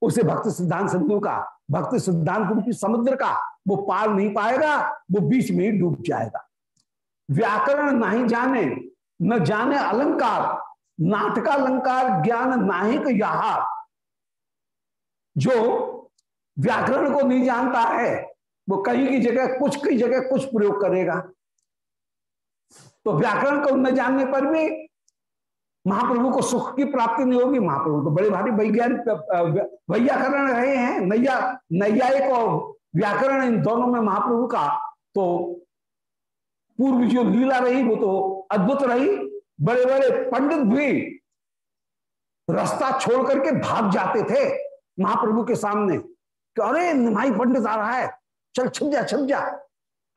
उसे भक्त सिद्धांत सिंधु का, भक्त सिद्धांत रूपी समुद्र का, वो पार नहीं पाएगा, वो बीच में ही डूब जाएगा। व्याकरण नहीं जाने, न जाने अलंकार, नाटकालंकार ज्ञान नाहिक यहा। जो व्याकरण को नहीं जानता है, वो कहीं की जगह, कुछ की जगह कुछ प्रयोग करेगा। तो व्याकरण को न जानने पर भी महाप्रभु को सुख की प्राप्ति नहीं होगी। महाप्रभु तो बड़े भारी वैज्ञानिक वैयाकरण रहे हैं। नैया, नैयायिक और व्याकरण इन दोनों में महाप्रभु का तो पूर्व जो लीला रही, वो तो अद्भुत रही। बड़े बड़े पंडित भी रास्ता छोड़ करके भाग जाते थे महाप्रभु के सामने। कि अरे, निमाई पंडित आ रहा है। चल, छुप जा छुप जा।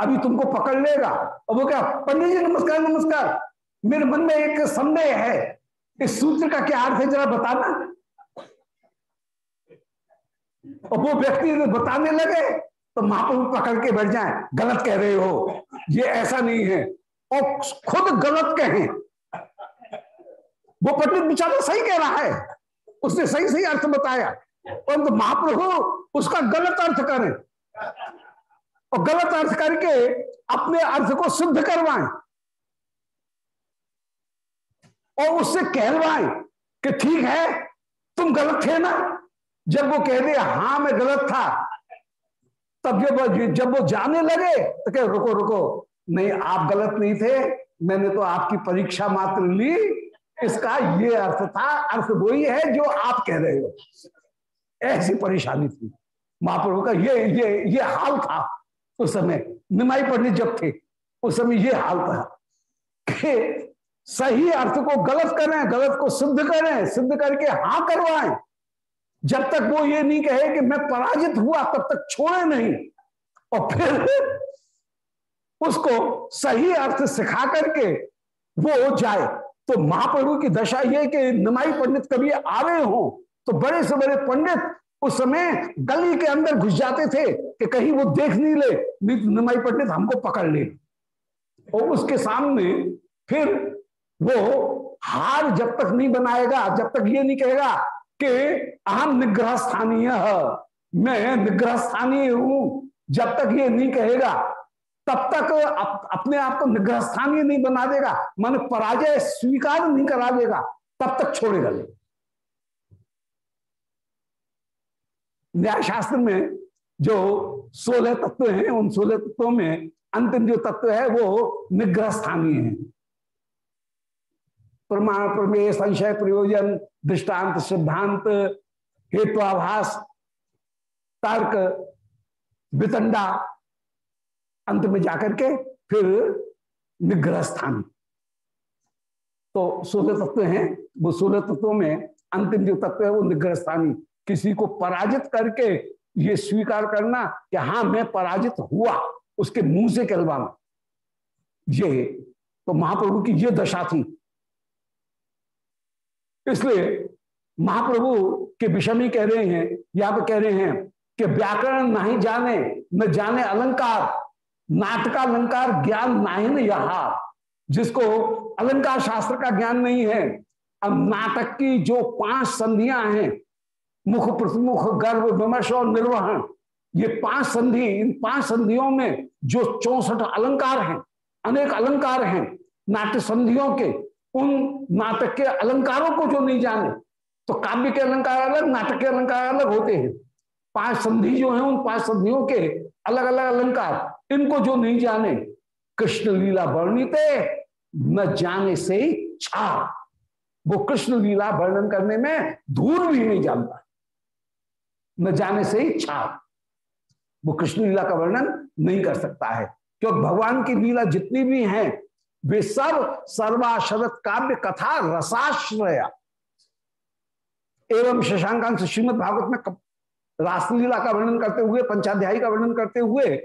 अभी तुमको पकड़ लेगा। और वो क्या, पंडित जी, नमस्कार नमस्कार। मेरे मन में एक संदेह है। इस सूत्र का क्या अर्थ है जरा बताना? और वो व्यक्ति बताने लगे तो महाप्रभु पकड़ के बैठ जाए। गलत कह रहे हो। ये ऐसा नहीं है। और खुद गलत कहें। वो पंडित बेचारा सही कह रहा है। उसने सही सही अर्थ बताया। परंतु तो महाप्रभु उसका गलत अर्थ करें। और गलत अर्थ करके अपने अर्थ को सिद्ध करवाएँ। और उससे कहलवाएँ कि ठीक है, तुम गलत थे ना। जब वो कह दे हाँ, मैं गलत था, तब जब जब वो जाने लगे तो कह, रुको रुको, नहीं, आप गलत नहीं थे, मैंने तो आपकी परीक्षा मात्र ली, इसका ये अर्थ था, अर्थ वही है जो आप कह रहे हो। ऐसी परेशानी थी। महाप्रभु का ये ये ये हाल था उस समय। निमाई पंडित जब थे, उस समय ये हाल था सही अर्थ को गलत करें, गलत को सिद्ध करें सिद्ध करके हाँ करवाएँ। जब तक वो ये नहीं कहे कि मैं पराजित हुआ, तब तक छोड़े नहीं। और फिर उसको सही अर्थ सिखा करके वो जाए। तो महाप्रभु की दशा ये कि नमाई पंडित कभी आ रहे हो तो बड़े से बड़े पंडित उस समय गली के अंदर घुस जाते थे कि कहीं वो देख नहीं ले नमाई पंडित हमको पकड़ ले। और उसके सामने फिर वो हार जब तक नहीं बनाएगा जब तक ये नहीं कहेगा कि अहम निग्रह स्थानीय मैं निग्रह स्थानीय हूँ। जब तक ये नहीं कहेगा तब तक अप, अपने आप को निग्रह स्थानीय नहीं बना देगा मन पराजय स्वीकार नहीं करा देगा तब तक छोड़ेगा नहीं। न्याय शास्त्र में जो सोलह तत्व हैं उन सोलह तत्वों में अंतिम जो तत्व है वो निग्रह स्थानीय है। प्रमाण प्रमेय संशय प्रयोजन, दृष्टांत, सिद्धांत हेत्वाभास तर्क, वितंडा, अंत में जाकर के फिर निग्रह स्थान। तो सोलह तत्व हैं। वो सोलह तत्वों में अंतिम जो तत्व है वो निग्रह स्थानी किसी को पराजित करके ये स्वीकार करना कि हाँ मैं पराजित हुआ, उसके मुँह से कहलवाना। ये तो महाप्रभु की ये दशा थी। इसलिए महाप्रभु के विषय में कह रहे हैं पर कह रहे हैं कि व्याकरण नहीं जाने, न जाने अलंकार, नाटका अलंकार ज्ञान नहीं यहा, जिसको अलंकार शास्त्र का ज्ञान नहीं है। अब नाटक की जो पाँच संधियाँ हैं, मुख प्रतिमुख गर्भ विमर्श और निर्वहन, ये पाँच संधि, इन पाँच संधियों में जो चौसठ अलंकार हैं, अनेक अलंकार हैं, नाट्य संधियों के उन नाटक के अलंकारों को जो नहीं जाने तो काव्य के अलंकार अलग, नाटक के अलंकार अलग होते हैं। पाँच संधि जो है, उन पाँच संधियों के अलग अलग अलंकार, इनको जो नहीं जाने कृष्ण लीला वर्णित न जाने से छा। वो कृष्ण लीला वर्णन करने में धूल भी नहीं जानता। न जाने से ही छा। वो कृष्ण लीला का वर्णन नहीं कर सकता है, क्योंकि भगवान की लीला जितनी भी हैं वे सब सर्वाशरत काव्य कथा रसाश्रया। एवं शशांकांश श्रीमद भागवत में रासलीला का वर्णन करते हुए, पंचाध्यायी का वर्णन करते हुए,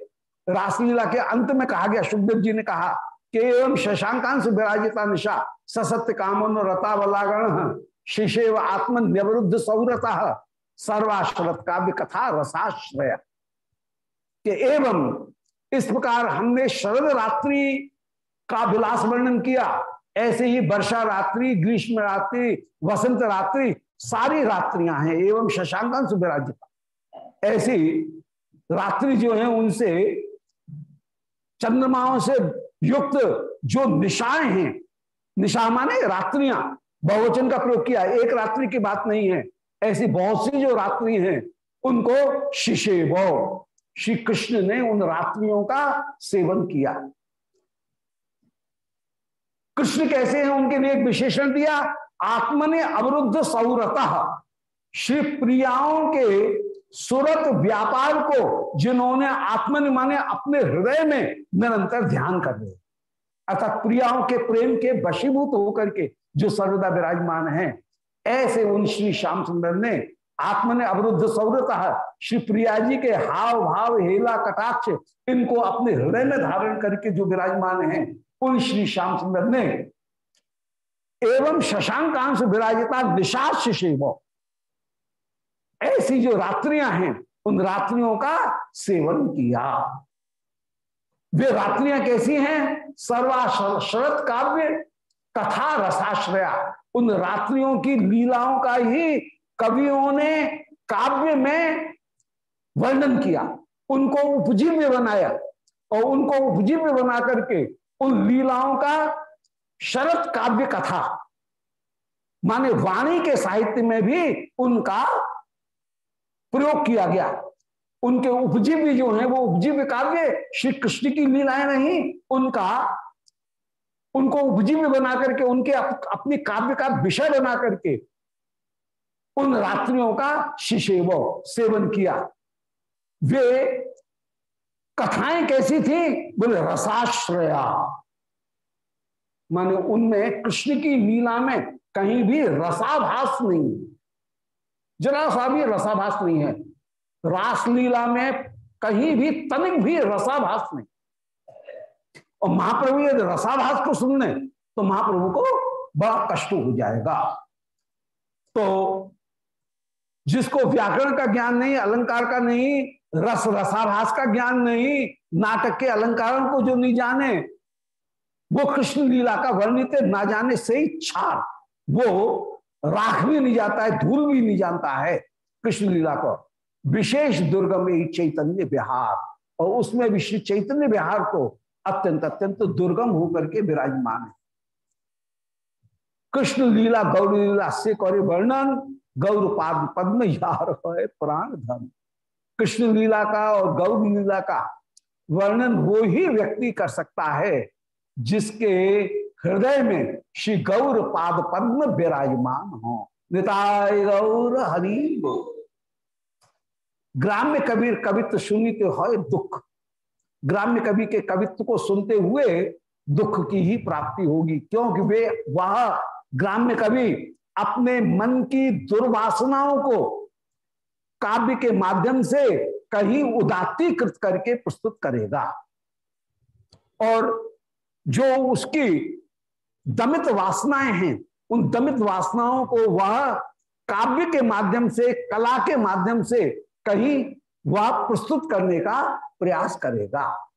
रासलीला के अंत में कहा गया सुखदेव जी ने कहा, कि एवं शशांकांश विराजिता निशा, ससत्य कामन रतावलागण, शिशेव आत्म निवरुद्ध सौरता, सर्वाश्रत काव्य कथा रसाश्रय। के एवं इस प्रकार हमने शरद रात्रि का विलास वर्णन किया। ऐसे ही वर्षा रात्रि, ग्रीष्म रात्रि, वसंत रात्रि, सारी रात्रियाँ हैं, एवं शशांकांश विराजिता ऐसी रात्रि जो है, उनसे चंद्रमाओं से युक्त जो निशाएँ हैं निशा माने रात्रियाँ, बहुवचन का प्रयोग किया। एक रात्रि की बात नहीं है। ऐसी बहुत सी जो रात्रि हैं, उनको शिशे शिशेव, श्री कृष्ण ने उन रात्रियों का सेवन किया। कृष्ण कैसे हैं? उनके लिए एक विशेषण दिया, आत्मने अवरुद्ध सौरता। श्री प्रियाओं के सुरत व्यापार को जिन्होंने आत्मनि माने अपने हृदय में निरंतर ध्यान कर रहे अर्थात प्रियाओं के प्रेम के वशीभूत होकर के जो सर्वदा विराजमान हैं, ऐसे उन श्री श्याम सुंदर ने आत्म ने अवरुद्ध सौरता श्री प्रिया जी के हाव भाव हेला कटाक्ष इनको अपने हृदय में धारण करके जो विराजमान हैं उन श्री श्याम सुंदर ने एवं शशांकांश विराजिता निशास शिव ऐसी जो रात्रियाँ हैं, उन रात्रियों का सेवन किया। वे रात्रियाँ कैसी हैं? सर्वा शरत काव्य, कथा रसाश्रया। उन रात्रियों की लीलाओं का ही कवियों ने काव्य में वर्णन किया। उनको उपजीव्य बनाया और उनको उपजीव्य बना करके उन लीलाओं का शरत काव्य कथा। माने वाणी के साहित्य में भी उनका प्रयोग किया गया। उनके उपजीव्य जो है वो उपजीव्य काव्य श्री कृष्ण की लीलाएँ नहीं उनका उनको उपजीव्य बना करके उनके अप, अपनी काव्य का विषय बना करके उन रात्रियों का शिशेव सेवन किया। वे कथाएँ कैसी थी? बोले, रसाश्रया। माने उनमें कृष्ण की लीला में कहीं भी रसाभास नहीं जरा सा भी रसाभास नहीं है। रासलीला में कहीं भी तनिक भी रसाभास नहीं। और महाप्रभु यदि रसाभास को सुनने तो महाप्रभु को बड़ा कष्ट हो जाएगा। तो जिसको व्याकरण का ज्ञान नहीं, अलंकार का नहीं रस रसाभास का ज्ञान नहीं, नाटक के अलंकारों को जो नहीं जाने, वो कृष्ण लीला का वर्णित ना जाने से ही छार वो राख भी नहीं जाता है, धूल भी नहीं जानता है कृष्ण लीला को। विशेष दुर्गम ही चैतन्य विहार। और उसमें विश्व चैतन्य विहार को अत्यंत अत्यंत दुर्गम होकर के विराजमान है। कृष्ण लीला, गौर लीला, से कौर वर्णन, गौर पाद पद्म प्राण धन। कृष्ण लीला का और गौर लीला का वर्णन वो ही व्यक्ति कर सकता है जिसके हृदय में श्री गौर पाद पद्म विराजमान हो। निताय गौर हरि ग्राम्य कबीर कवित्व सुनते हो दुख। ग्राम्य कवि के कवित्व को सुनते हुए दुख की ही प्राप्ति होगी, क्योंकि वे वह ग्राम्य कवि अपने मन की दुर्वासनाओं को काव्य के माध्यम से कहीं उदात्तीकृत करके प्रस्तुत करेगा। और जो उसकी दमित वासनाएँ हैं, उन दमित वासनाओं को वह काव्य के माध्यम से, कला के माध्यम से कहीं वह प्रस्तुत करने का प्रयास करेगा।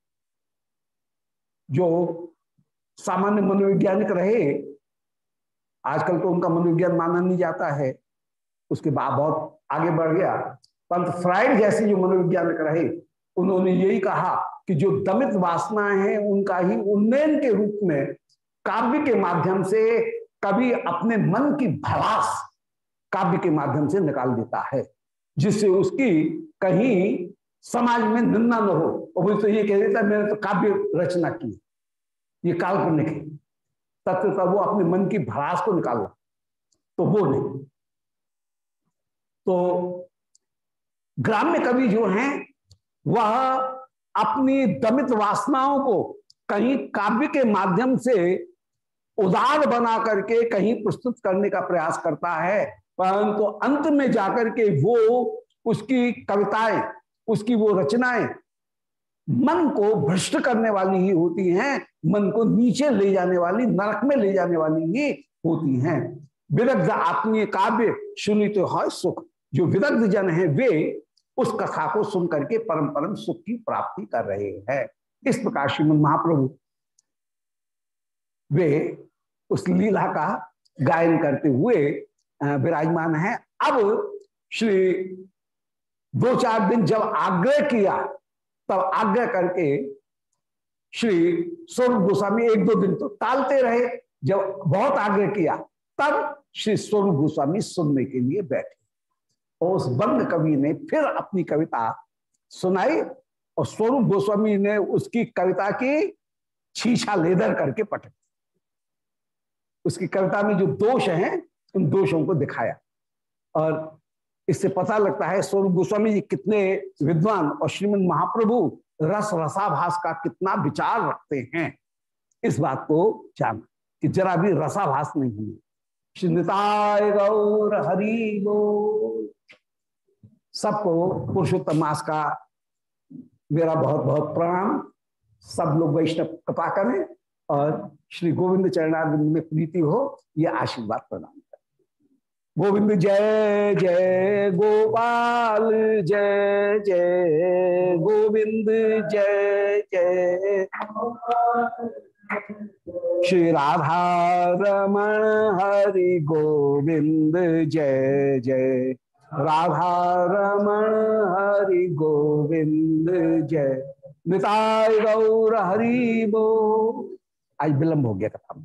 जो सामान्य मनोवैज्ञानिक रहे, आजकल तो उनका मनोविज्ञान माना नहीं जाता है। उसके बाद बहुत आगे बढ़ गया। पंत फ्राइड जैसे जो मनोविज्ञानिक रहे, उन्होंने यही कहा कि जो दमित वासनाएँ हैं, उनका ही उन्नयन के रूप में, काव्य के माध्यम से कभी अपने मन की भड़ास काव्य के माध्यम से निकाल देता है, जिससे उसकी कहीं समाज में निंदा न हो। और वो तो ये कह देता मैंने तो काव्य रचना की ये काल्पनिक है। तत्व वो अपने मन की भड़ास को निकाला। तो वो नहीं। तो ग्राम्य कवि जो हैं, वह अपनी दमित वासनाओं को कहीं काव्य के माध्यम से उदार बना करके कहीं प्रस्तुत करने का प्रयास करता है, परंतु तो अंत में जाकर के वो उसकी कविताएँ, उसकी वो रचनाएँ मन को भ्रष्ट करने वाली ही होती हैं, मन को नीचे ले जाने वाली, नरक में ले जाने वाली ही होती हैं। विरग्ध आत्मीय काव्य सुनी तो है सुख। जो विदग्ध जन है, वे उस कथा को सुन करके परम परम सुख की प्राप्ति कर रहे हैं। इस प्रकार श्रीमद महाप्रभु वे उस लीला का गायन करते हुए विराजमान है। अब श्री दो चार दिन जब आग्रह किया, तब आग्रह करके श्री स्वरूप गोस्वामी एक दो दिन तो टालते रहे। जब बहुत आग्रह किया, तब श्री स्वरूप गोस्वामी सुनने के लिए बैठे। और उस बंद कवि ने फिर अपनी कविता सुनाई और स्वरूप गोस्वामी ने उसकी कविता की छीछा लेदर करके पटक उसकी कविता में जो दोष हैं, उन दोषों को दिखाया। और इससे पता लगता है स्वरूप गोस्वामी जी कितने विद्वान और श्रीमद महाप्रभु रस रसाभास का कितना विचार रखते हैं। इस बात को जाना कि जरा भी रसाभास नहीं श्रीताय गौर हरि गो सबको पुरुषोत्तम मास का मेरा बहुत बहुत प्रणाम। सब लोग वैष्णव कृपा करें और श्री गोविंद चरणार्विंद में प्रीति हो यह आशीर्वाद प्रदान गोविंद, जय जय गोपाल, जय जय गोविंद, जय जय। श्री राधा रमण हरि गोविंद, जय जय। राधा रमण हरि गोविंद जय। निताय गौर हरि बो आज विलंब हो गया कथा।